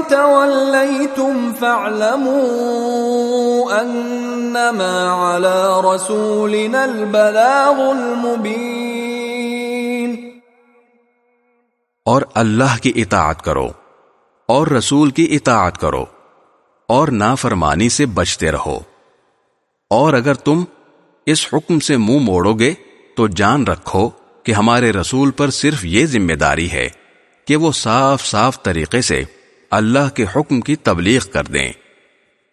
تَوَلَّيْتُمْ فَاعْلَمُوا أَنَّمَا عَلَى رَسُولِنَا الْبَلَاغُ الْمُبِينَ۔ اور اللہ کی اطاعت کرو اور رسول کی اطاعت کرو اور نافرمانی سے بچتے رہو۔ اور اگر تم اس حکم سے منہ موڑو گے، تو جان رکھو کہ ہمارے رسول پر صرف یہ ذمہ داری ہے کہ وہ صاف صاف طریقے سے اللہ کے حکم کی تبلیغ کر دیں۔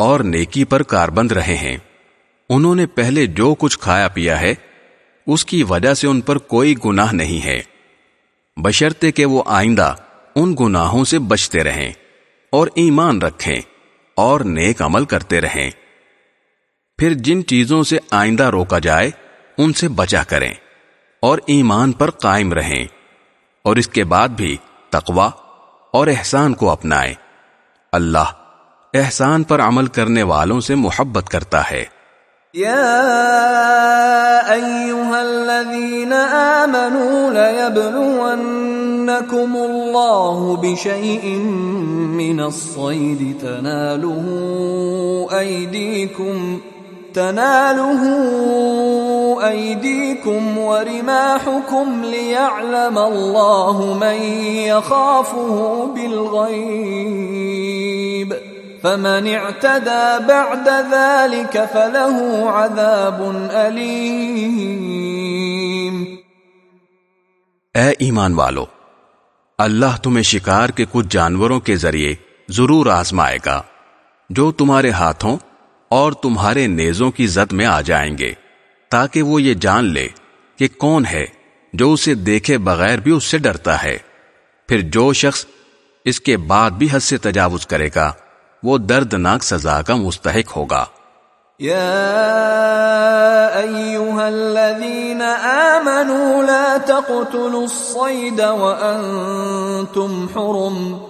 اور نیکی پر کاربند رہے ہیں۔ انہوں نے پہلے جو کچھ کھایا پیا ہے، اس کی وجہ سے ان پر کوئی گناہ نہیں ہے۔ بشرتے کہ وہ آئندہ ان گناہوں سے بچتے رہیں اور ایمان رکھیں اور نیک عمل کرتے رہیں۔ پھر جن چیزوں سے آئندہ روکا جائے، ان سے بچا کریں اور ایمان پر قائم رہیں اور اس کے بعد بھی تقوا اور احسان کو اپنائیں۔ اللہ احسان پر عمل کرنے والوں سے محبت کرتا ہے۔ یا ایوہا الذین آمنوا لیبلونکم اللہ بشیء من الصید تنالہ ایدیکم تناله أيديكم ورماحكم ليعلم الله من يخافه بالغيب فمن اعتدى بعد ذلك فله عذاب أليم۔ اے ایمان والو، اللہ تمہیں شکار کے کچھ جانوروں کے ذریعے ضرور آزمائے گا، جو تمہارے ہاتھوں اور تمہارے نیزوں کی زد میں آ جائیں گے، تاکہ وہ یہ جان لے کہ کون ہے جو اسے دیکھے بغیر بھی اس سے ڈرتا ہے۔ پھر جو شخص اس کے بعد بھی حد سے تجاوز کرے گا وہ دردناک سزا کا مستحق ہوگا۔ یا ایوہا الذین آمنوا لا تقتلوا الصید وانتم حرم۔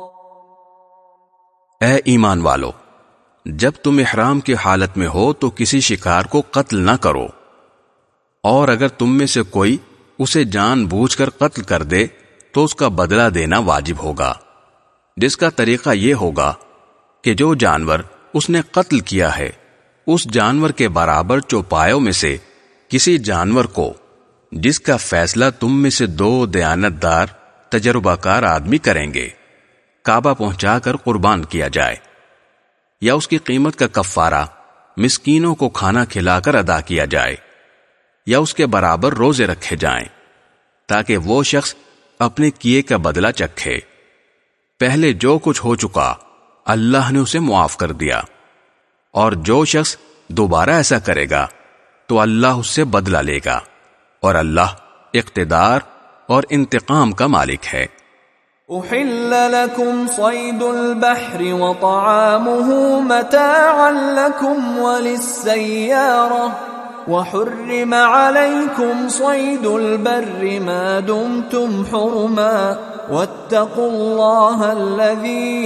اے ایمان والو، جب تم احرام کی حالت میں ہو تو کسی شکار کو قتل نہ کرو۔ اور اگر تم میں سے کوئی اسے جان بوجھ کر قتل کر دے تو اس کا بدلہ دینا واجب ہوگا۔ جس کا طریقہ یہ ہوگا کہ جو جانور اس نے قتل کیا ہے، اس جانور کے برابر چوپایوں میں سے کسی جانور کو، جس کا فیصلہ تم میں سے دو دیانت دار تجربہ کار آدمی کریں گے۔ کعبہ پہنچا کر قربان کیا جائے۔ یا اس کی قیمت کا کفارہ مسکینوں کو کھانا کھلا کر ادا کیا جائے۔ یا اس کے برابر روزے رکھے جائیں تاکہ وہ شخص اپنے کیے کا بدلہ چکھے۔ پہلے جو کچھ ہو چکا، اللہ نے اسے معاف کر دیا۔ اور جو شخص دوبارہ ایسا کرے گا، تو اللہ اس سے بدلہ لے گا۔ اور اللہ اقتدار اور انتقام کا مالک ہے۔ احل لكم صيد البحر وطعامه متاعا لكم وللسيارة وحرم عليكم صيد البر ما دمتم حرما واتقوا الله الذي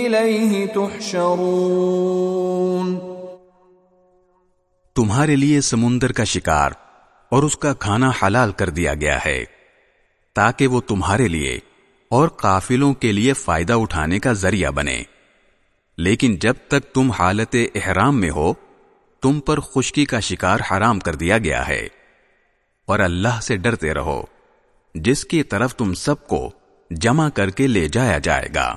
إليه تحشرون تمہارے لیے سمندر کا شکار اور اس کا کھانا حلال کر دیا گیا ہے۔ تاکہ وہ تمہارے لیے اور قافلوں کے لیے فائدہ اٹھانے کا ذریعہ بنے۔ لیکن جب تک تم حالت احرام میں ہو، تم پر خشکی کا شکار حرام کر دیا گیا ہے۔ اور اللہ سے ڈرتے رہو، جس کی طرف تم سب کو جمع کر کے لے جایا جائے گا۔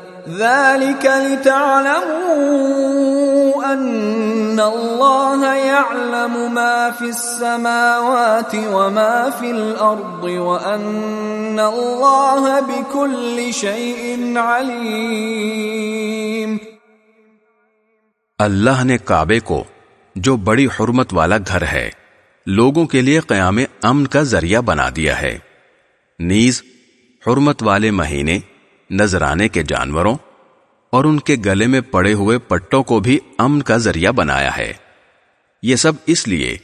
ذلك لتعلموا ان الله يعلم ما في السماوات وما في الارض وان الله بكل شيء عليم. اللہ نے کعبے کو، جو بڑی حرمت والا گھر ہے، لوگوں کے لیے قیام امن کا ذریعہ بنا دیا ہے۔ نیز، حرمت والے مہینے نذرانے کے جانوروں اور ان کے گلے میں پڑے ہوئے پٹوں کو بھی امن کا ذریعہ بنایا ہے۔ یہ سب اس لیے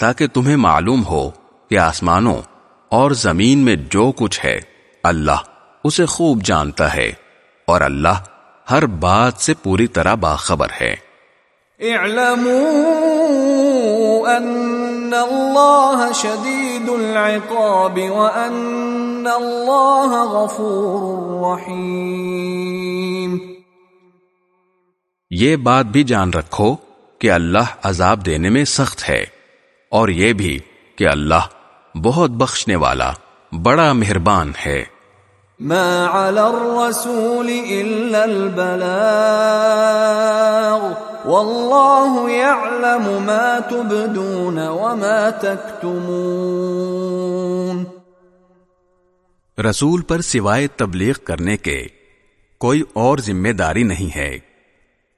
تاکہ تمہیں معلوم ہو کہ آسمانوں اور زمین میں جو کچھ ہے، اللہ اسے خوب جانتا ہے اور اللہ ہر بات سے پوری طرح باخبر ہے۔ اعلموا ان اللہ شدید العقاب وان اللہ غفور رحیم یہ بات بھی جان رکھو کہ اللہ عذاب دینے میں سخت ہے اور یہ بھی کہ اللہ بہت بخشنے والا بڑا مہربان ہے۔ ما على الرسول الا البلاغ۔ والله يعلم ما تبدون وما تكتمون. رسول پر سوائے تبلیغ کرنے کے کوئی اور ذمہ داری نہیں ہے،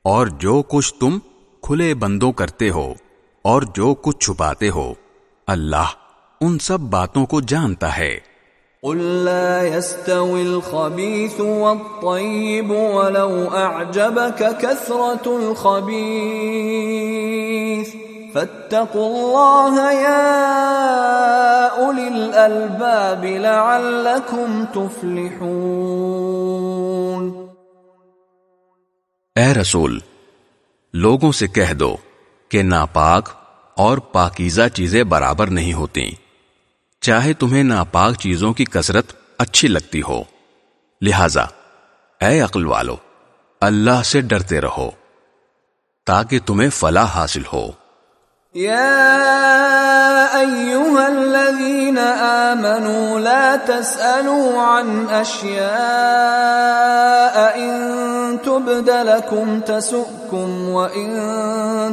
اور جو کچھ تم کھلے بندوں کرتے ہو اور جو کچھ چھپاتے ہو، اللہ ان سب باتوں کو جانتا ہے۔ قل لا يستوي الخبيث والطيب ولو أعجبك كثرة الخبيث فاتقوا الله يا أولي الألباب لعلكم تفلحون اے رسول، لوگوں سے کہہ دو کہ ناپاک اور پاکیزہ چیزیں برابر نہیں ہوتی چاہے تمہیں ناپاک چیزوں کی کثرت اچھی لگتی ہو۔ لہذا، اے عقل والو، اللہ سے ڈرتے رہو، تاکہ تمہیں فلاح حاصل ہو۔ يا أيها الذين آمنوا لا تسألوا عن أشياء إن تبد لكم تسؤكم وإن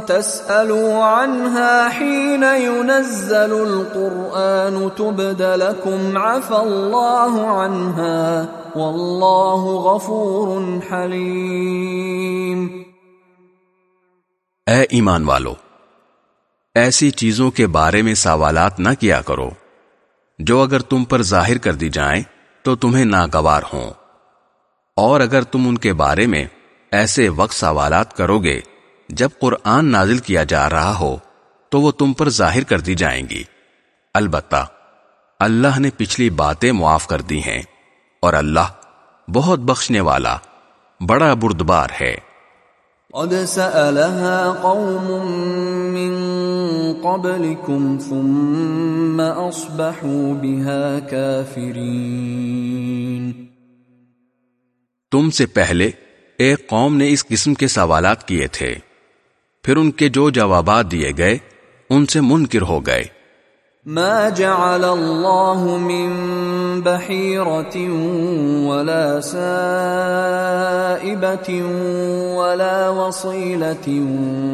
تسألوا عنها حين ينزل القرآن تبد لكم عفى الله عنها والله غفور حليم اے ایمان والو ایسی چیزوں کے بارے میں سوالات نہ کیا کرو۔ جو اگر تم پر ظاہر کر دی جائیں، تو تمہیں ناگوار ہوں۔ اور اگر تم ان کے بارے میں ایسے وقت سوالات کرو گے، جب قرآن نازل کیا جا رہا ہو، تو وہ تم پر ظاہر کر دی جائیں گی۔ البتہ، اللہ نے پچھلی باتیں معاف کر دی ہیں، اور اللہ بہت بخشنے والا، بڑا بردبار ہے۔ قد سألها قوم من قبلكم ثم أصبحوا بها كافرين تم سے پہلے ایک قوم نے اس قسم کے سوالات کیے تھے، پھر ان کے جو جوابات دیے گئے، ان سے منکر ہو گئے۔ ما جعل الله من بحيرة ولا سائبة ولا وصيلة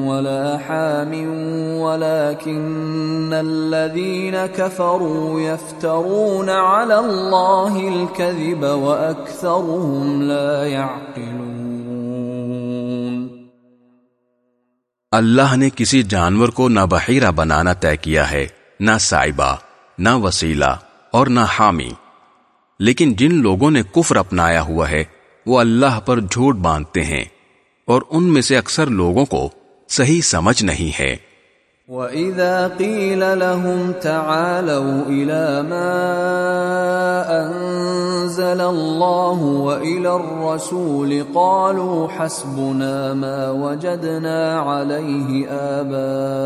ولا حام ولكن الذين كفروا يفترون على الله الكذب وأكثرهم لا يعقلون اللہ نے کسی جانور کو نہ بحیرہ بنانا طے کیا ہے۔ نہ سائبہ نہ وسیلہ اور نہ حامی۔ لیکن جن لوگوں نے کفر اپنایا ہوا ہے، وہ اللہ پر جھوٹ باندھتے ہیں اور ان میں سے اکثر لوگوں کو صحیح سمجھ نہیں ہے۔ وَإِذَا قِيلَ لَهُمْ تَعَالَوْا إِلَى مَا أَنزَلَ اللَّهُ وَإِلَى الرَّسُولِ قَالُوا حَسْبُنَا مَا وَجَدْنَا عَلَيْهِ آبَاءَنَا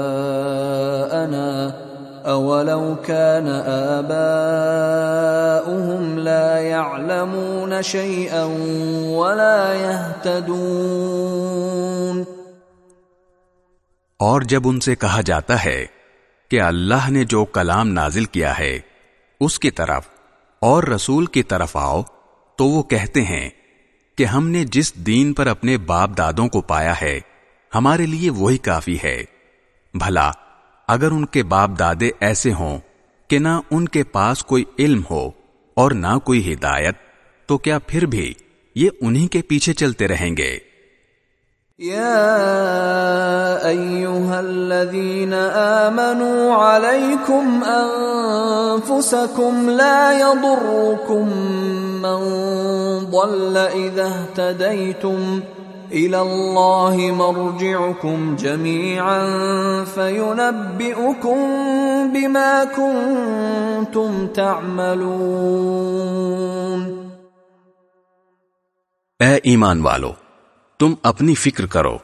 أَوَلَوْ كَانَ آبَاؤُهُمْ لَا يَعْلَمُونَ شَيْئًا وَلَا يَهْتَدُونَ اور جب ان سے کہا جاتا ہے کہ اللہ نے جو کلام نازل کیا ہے، اس کی طرف اور رسول کی طرف آؤ، تو وہ کہتے ہیں کہ ہم نے جس دین پر اپنے باپ دادوں کو پایا ہے، ہمارے لیے وہی کافی ہے۔ بھلا اگر ان کے باپ دادے ایسے ہوں کہ نہ ان کے پاس کوئی علم ہو اور نہ کوئی ہدایت، تو کیا پھر بھی یہ انہی کے پیچھے چلتے رہیں گے؟ يا ايها الذين امنوا عليكم انفسكم لا يضركم من ضل اذا اهتديتم الى الله مرجعكم جميعا فينبئكم بما كنتم تعملون۔ اے ایمان والو، تم اپنی فکر کرو۔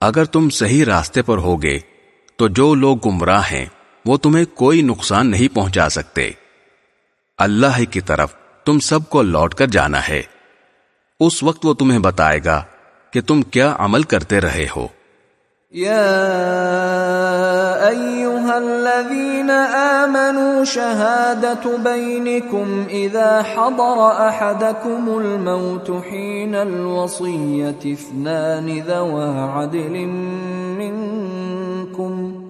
اگر تم صحیح راستے پر ہوگے، تو جو لوگ گمراہ ہیں، وہ تمہیں کوئی نقصان نہیں پہنچا سکتے۔ اللہ کی طرف تم سب کو لوٹ کر جانا ہے۔ اس وقت وہ تمہیں بتائے گا کہ تم کیا عمل کرتے رہے ہو۔ ايها الذين امنوا شهاده بينكم اذا حضر احدكم الموت حين الوصيه اثنان ذوى عدل منكم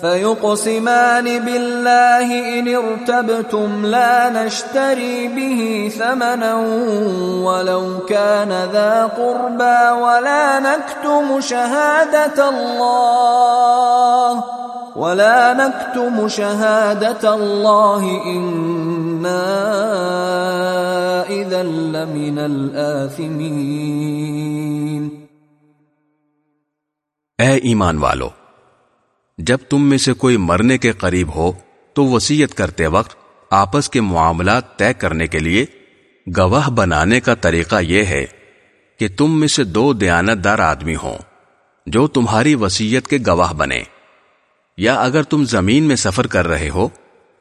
فيقسمان بالله إن ارتبتم لا نشتري به ثمنا ولو كان ذا قربا ولا نكتم شهادة الله ولا نكتم شهادة الله إنا إذا لمن الآثمين اے ایمان والو جب تم میں سے کوئی مرنے کے قریب ہو، تو وسیعت کرتے وقت آپس کے معاملات طے کرنے کے لیے گواہ بنانے کا طریقہ یہ ہے کہ تم میں سے دو دیانت دار آدمی ہوں جو تمہاری وسیعت کے گواہ بنے۔ یا اگر تم زمین میں سفر کر رہے ہو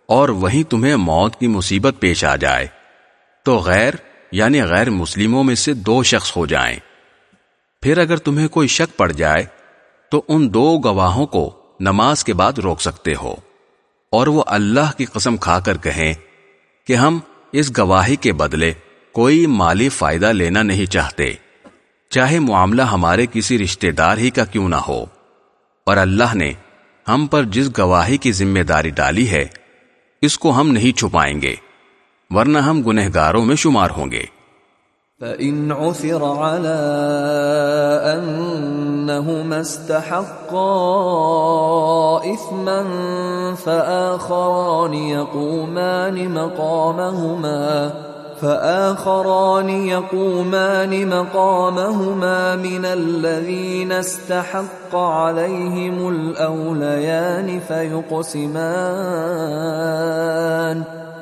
اور وہیں تمہیں موت کی مصیبت پیش آ جائے، تو غیر یعنی غیر مسلموں میں سے دو شخص ہو جائیں۔ پھر اگر تمہیں کوئی شک پڑ جائے، تو ان دو گواہوں کو نماز کے بعد روک سکتے ہو۔ اور وہ اللہ کی قسم کھا کر کہیں کہ ہم اس گواہی کے بدلے کوئی مالی فائدہ لینا نہیں چاہتے۔ چاہے معاملہ ہمارے کسی رشتہ دار ہی کا کیوں نہ ہو۔ اور اللہ نے ہم پر جس گواہی کی ذمہ داری ڈالی ہے، اس کو ہم نہیں چھپائیں گے، ورنہ ہم گنہگاروں میں شمار ہوں گے۔ فَإِنْ عُثِرَ عَلَىٰ أَنَّهُمَا اسْتَحَقَّا إِثْمًا فَآخَرَانِ يَقُومَانِ مَقَامَهُمَا فآخران يقومان مقامهما من الذين استحق عليهم الأوليان فيقسمان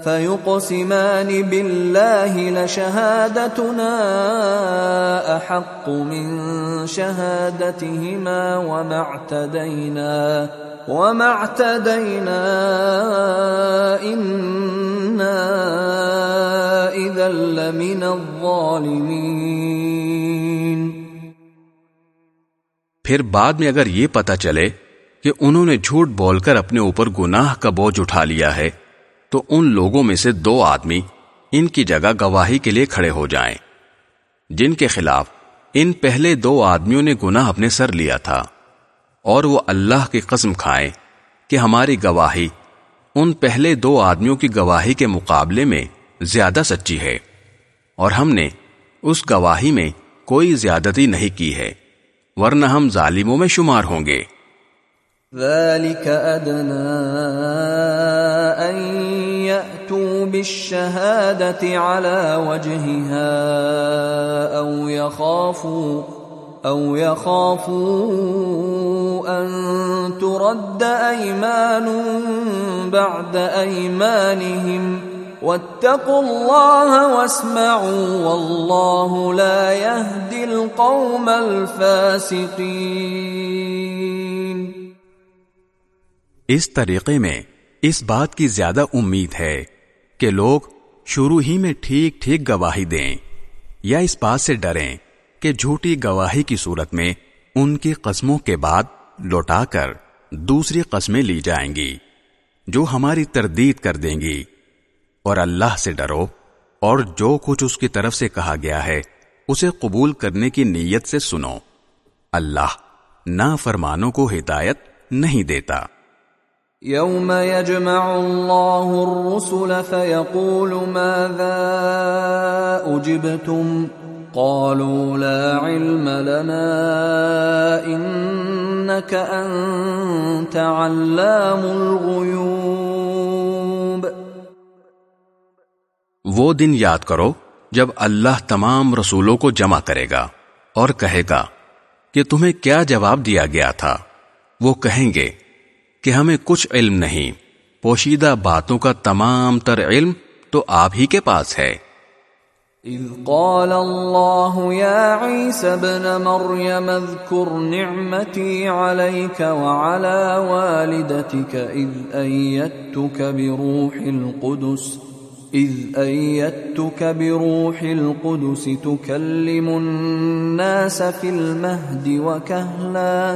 فيقسمان بالله لشهادتنا احق من شهادتهما وما اعتدينا وما اعتدينا انا اذا لمن الظالمين پھر بعد میں اگر یہ پتا چلے کہ انہوں نے جھوٹ بول کر اپنے اوپر گناہ کا بوجھ اٹھا لیا ہے تو ان لوگوں میں سے دو آدمی ان کی جگہ گواہی کے لیے کھڑے ہو جائیں۔ جن کے خلاف ان پہلے دو آدمیوں نے گناہ اپنے سر لیا تھا اور وہ اللہ کی قسم کھائیں کہ ہماری گواہی ان پہلے دو آدمیوں کی گواہی کے مقابلے میں زیادہ سچی ہے اور ہم نے اس گواہی میں کوئی زیادتی نہیں کی ہے، ورنہ ہم ظالموں میں شمار ہوں گے۔ ذلك يأتوا بالشهادة على وجهها أو يخافوا أو يخافوا أن ترد أيمان بعد أيمانهم واتقوا الله واسمعوا والله لا يهدي القوم الفاسقين اس طریقے میں اس بات کی زیادہ امید ہے کہ لوگ شروع ہی میں ٹھیک ٹھیک گواہی دیں یا اس بات سے ڈریں کہ جھوٹی گواہی کی صورت میں ان کی قسموں کے بعد لوٹا کر دوسری قسمیں لی جائیں گی جو ہماری تردید کر دیں گی اور اللہ سے ڈرو اور جو کچھ اس کی طرف سے کہا گیا ہے اسے قبول کرنے کی نیت سے سنو۔ اللہ نا فرمانوں کو ہدایت نہیں دیتا۔ يوم يجمع الله الرسل فيقول ماذا أجبتم قالوا لا علم لنا إنك أنت علام الغيوب۔ وہ دن یاد کرو جب اللہ تمام رسولوں کو جمع کرے گا اور کہے گا کہ تمہیں کیا جواب دیا گیا تھا؟ وہ کہیں گے کہ ہمیں کچھ علم نہیں۔ پوشیدہ باتوں کا تمام تر علم تو آپ ہی کے پاس ہے۔ اذ قال اللہ یا عیسی ابن مریم اذکر نعمتی علیک وعلا والدتک اذ ایتک بروح القدس۔ اذ ایتک بروح القدس تکلم الناس فی المہد وکہلا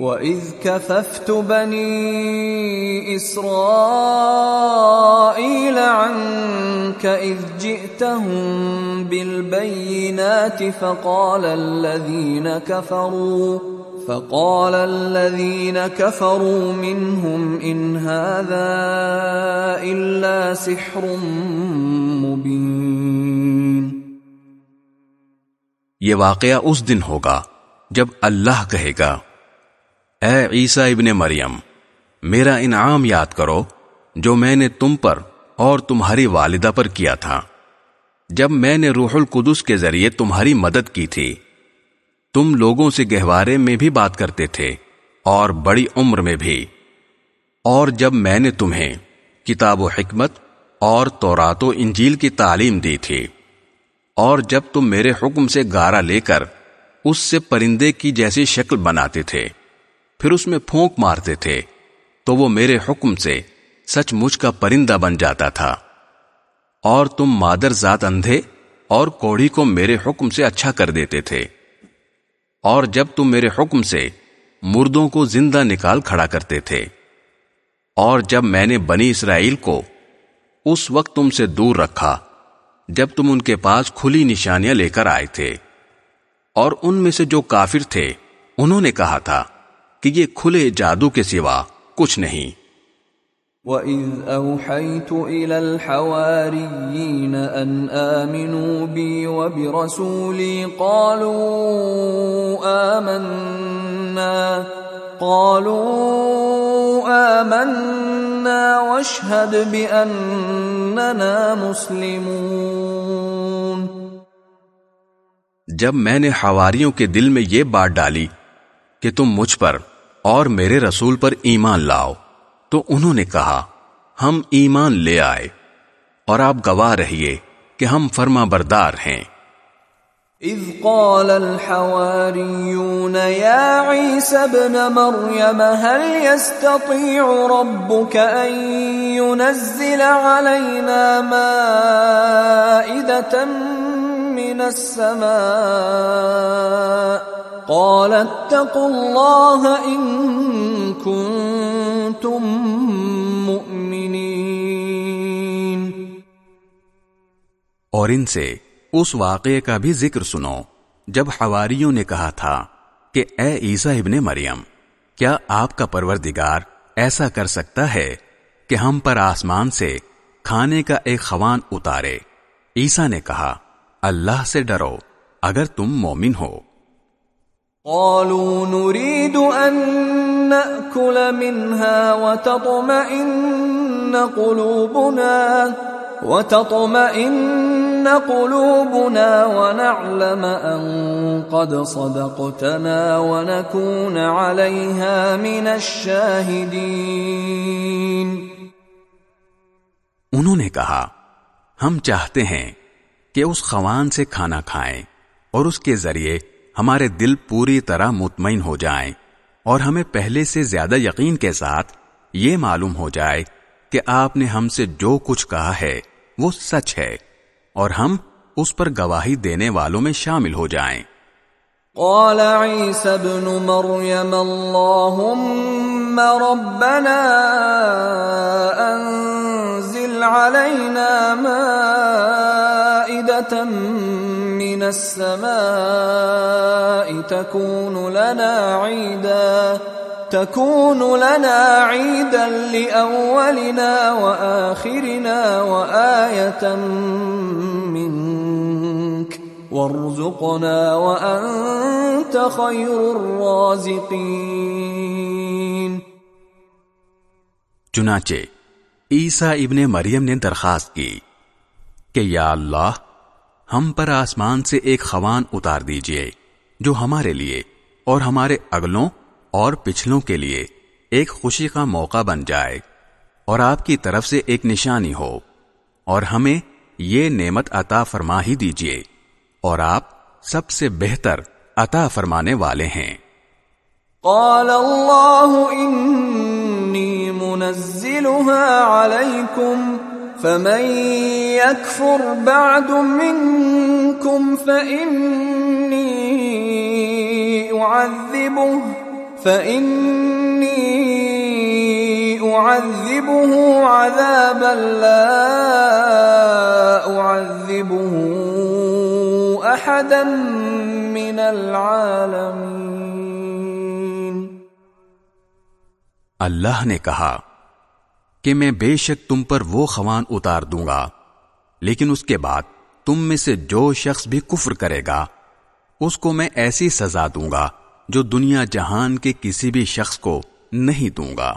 وَإِذْ كَفَفْتُ بَنِي إِسْرَائِيلَ عَنْكَ إِذْ جِئْتَهُمْ بِالْبَيِّنَاتِ فَقَالَ الَّذِينَ كَفَرُوا فَقَالَ الَّذِينَ كَفَرُوا مِنْهُمْ إِنْ هَذَا إِلَّا سِحْرٌ مُبِينٌ یہ واقعہ اس دن ہوگا جب اللہ کہے گا۔ اے عیسیٰ ابن مریم، میرا انعام یاد کرو جو میں نے تم پر اور تمہاری والدہ پر کیا تھا۔ جب میں نے روح القدس کے ذریعے تمہاری مدد کی تھی، تم لوگوں سے گہوارے میں بھی بات کرتے تھے اور بڑی عمر میں بھی۔ اور جب میں نے تمہیں کتاب و حکمت اور تورات و انجیل کی تعلیم دی تھی، اور جب تم میرے حکم سے گارا لے کر اس سے پرندے کی جیسی شکل بناتے تھے پھر اس میں پھونک مارتے تھے، تو وہ میرے حکم سے سچ مچ کا پرندہ بن جاتا تھا۔ اور تم مادر ذات اندھے اور کوڑی کو میرے حکم سے اچھا کر دیتے تھے۔ اور جب تم میرے حکم سے مردوں کو زندہ نکال کھڑا کرتے تھے۔ اور جب میں نے بنی اسرائیل کو اس وقت تم سے دور رکھا، جب تم ان کے پاس کھلی نشانیاں لے کر آئے تھے۔ اور ان میں سے جو کافر تھے، انہوں نے کہا تھا کہ یہ کھلے جادو کے سوا کچھ نہیں۔ وَإِذْ أَوْحَيْتُ إِلَى الْحَوَارِيِّينَ أَنْ آمِنُوا بِي وَبِرَسُولِي قَالُوا آمَنَّا قَالُوا آمَنَّا وَاشْهَدْ بِأَنَّنَا مُسْلِمُونَ۔ جب میں نے حواریوں کے دل میں یہ بات ڈالی کہ تم مجھ پر اور میرے رسول پر ایمان لاؤ۔ تو انہوں نے کہا، ہم ایمان لے آئے اور آپ گواہ رہیے کہ ہم فرما بردار ہیں۔ إذ قال الحواريون يا عيسى ابن مريم هل يستطيع ربك أن ينزل علينا مائدة من السماء؟ قال اتقوا الله إن كنتم مؤمنين. اور ان سے اس واقعے کا بھی ذکر سنو جب حواریوں نے کہا تھا کہ اے عیسیٰ ابن مریم، کیا آپ کا پروردگار ایسا کر سکتا ہے کہ ہم پر آسمان سے کھانے کا ایک خوان اتارے؟ عیسیٰ نے کہا، اللہ سے ڈرو، اگر تم مومن ہو۔ قالوا نريد أن نأكل منها وتطمئن قلوبنا وتطمئن قلوبنا ونعلم أن قد صدقتنا ونكون عليها من الشاهدين. انہوں نے کہا، ہم چاہتے ہیں کہ اس خوان سے کھانا کھائیں اور اس کے ذریعے ہمارے دل پوری طرح مطمئن ہو جائیں اور ہمیں پہلے سے زیادہ یقین کے ساتھ یہ معلوم ہو جائے کہ آپ نے ہم سے جو کچھ کہا ہے وہ سچ ہے اور ہم اس پر گواہی دینے والوں میں شامل ہو جائیں۔ قال عيسى ابن مريم اللهم ربنا انزل علينا مائدة من السماء تكون لنا عيدا، تكون لنا عيدا لأولنا وآخرنا وآية منك. وارزقنا وأنت خير الرازقين. چنانچہ عیسیٰ ابن مریم نے درخواست کی کہ یا اللہ ہم پر آسمان سے ایک خوان اتار دیجیے، جو ہمارے لیے اور ہمارے اگلوں اور پچھلوں کے لیے ایک خوشی کا موقع بن جائے اور آپ کی طرف سے ایک نشانی ہو، اور ہمیں یہ نعمت عطا فرما ہی دیجیے اور آپ سب سے بہتر عطا فرمانے والے ہیں۔ قال اللہ انی منزلها علیکم فمن يكفر بعد منكم فإني أعذبه فإني أعذبه عذابا لا أعذبه أحدا من العالمين۔ اللہ نے کہا کہ میں بے شک تم پر وہ خوان اتار دوں گا، لیکن اس کے بعد تم میں سے جو شخص بھی کفر کرے گا، اس کو میں ایسی سزا دوں گا جو دنیا جہان کے کسی بھی شخص کو نہیں دوں گا۔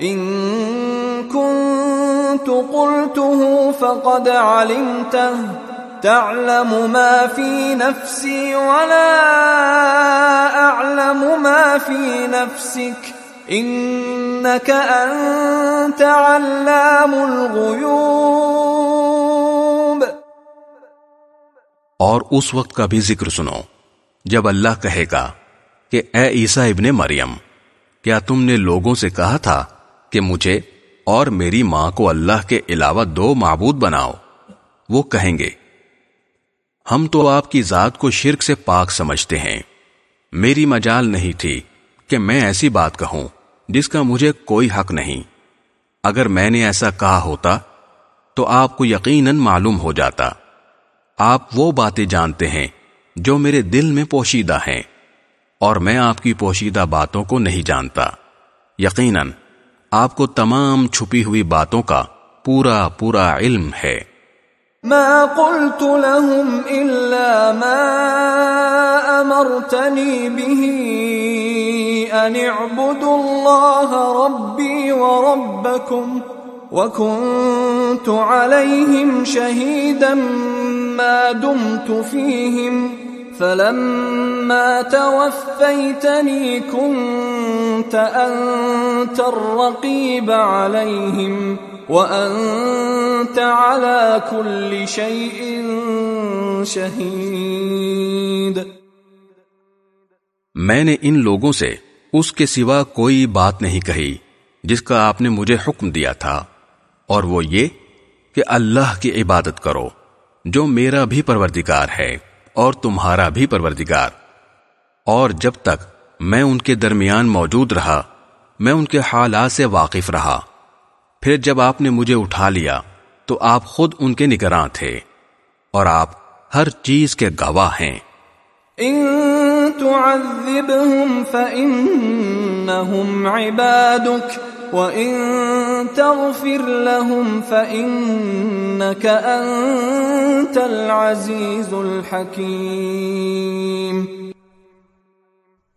ان كنت قلته فقد علمته. تعلم ما في نفسي ولا اعلم ما في نفسك. انك انت علام الغيوب. اور اس وقت کا بھی ذکر سنو، جب اللہ کہے گا کہ اے عیسیٰ ابن مریم، کیا تم نے لوگوں سے کہا تھا کہ مجھے اور میری ماں کو اللہ کے علاوہ دو معبود بناؤ۔ وہ کہیں گے، ہم تو آپ کی ذات کو شرک سے پاک سمجھتے ہیں۔ میری مجال نہیں تھی کہ میں ایسی بات کہوں جس کا مجھے کوئی حق نہیں۔ اگر میں نے ایسا کہا ہوتا تو آپ کو یقیناً معلوم ہو جاتا۔ آپ وہ باتیں جانتے ہیں جو میرے دل میں پوشیدہ ہیں اور میں آپ کی پوشیدہ باتوں کو نہیں جانتا۔ یقیناً آپ کو تمام چھپی ہوئی باتوں کا پورا پورا علم ہے۔ ما قلت لهم الا ما امرتني به أن اعبدوا الله ربي وربكم وكنت عليهم شهيدا ما دمت فيهم فلما توفيتني كنت أنت الرقيب عليهم وأنت على كل شيء شهيد. میں نے ان لوگوں سے اس کے سوا کوئی بات نہیں کہی جس کا آپ نے مجھے حکم دیا تھا، اور وہ یہ کہ اللہ کی عبادت کرو، جو میرا بھی پروردگار ہے۔ اور تمہارا بھی پروردگار۔ اور جب تک میں ان کے درمیان موجود رہا، میں ان کے حالات سے واقف رہا۔ پھر جب آپ نے مجھے اٹھا لیا، تو آپ خود ان کے نگراں تھے، اور آپ ہر چیز کے گواہ ہیں۔ ان تعذبهم فإنهم عبادك وَإِن تَغْفِرْ لَهُمْ فَإِنَّكَ أَنْتَ الْعَزِيزُ الْحَكِيمُ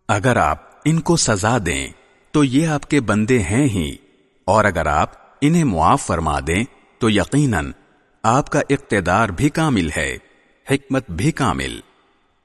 اگر آپ ان کو سزا دیں تو یہ آپ کے بندے ہیں ہی، اور اگر آپ انہیں معاف فرما دیں تو یقیناً آپ کا اقتدار بھی کامل ہے، حکمت بھی کامل۔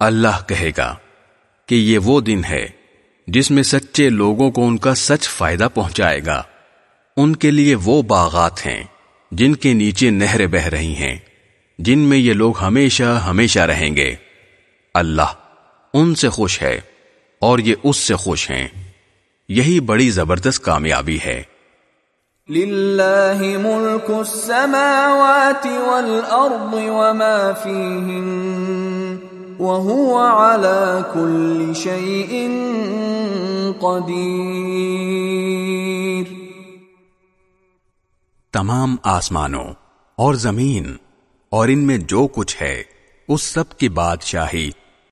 اللہ کہے گا کہ یہ وہ دن ہے جس میں سچے لوگوں کو ان کا سچ فائدہ پہنچائے گا۔ ان کے لیے وہ باغات ہیں جن کے نیچے نہریں بہ رہی ہیں، جن میں یہ لوگ ہمیشہ ہمیشہ رہیں گے۔ اللہ ان سے خوش ہے اور یہ اس سے خوش ہیں۔ یہی بڑی زبردست کامیابی ہے۔ لِلَّهِ مُلْكُ السَّمَاوَاتِ وَالْأَرْضِ وَمَا فِيهِنَّ وَهُوَ عَلَى كُلِّ شَيْءٍ قَدِيرٌ. تمام آسمانوں اور زمین اور ان میں جو کچھ ہے، اس سب کی بادشاہی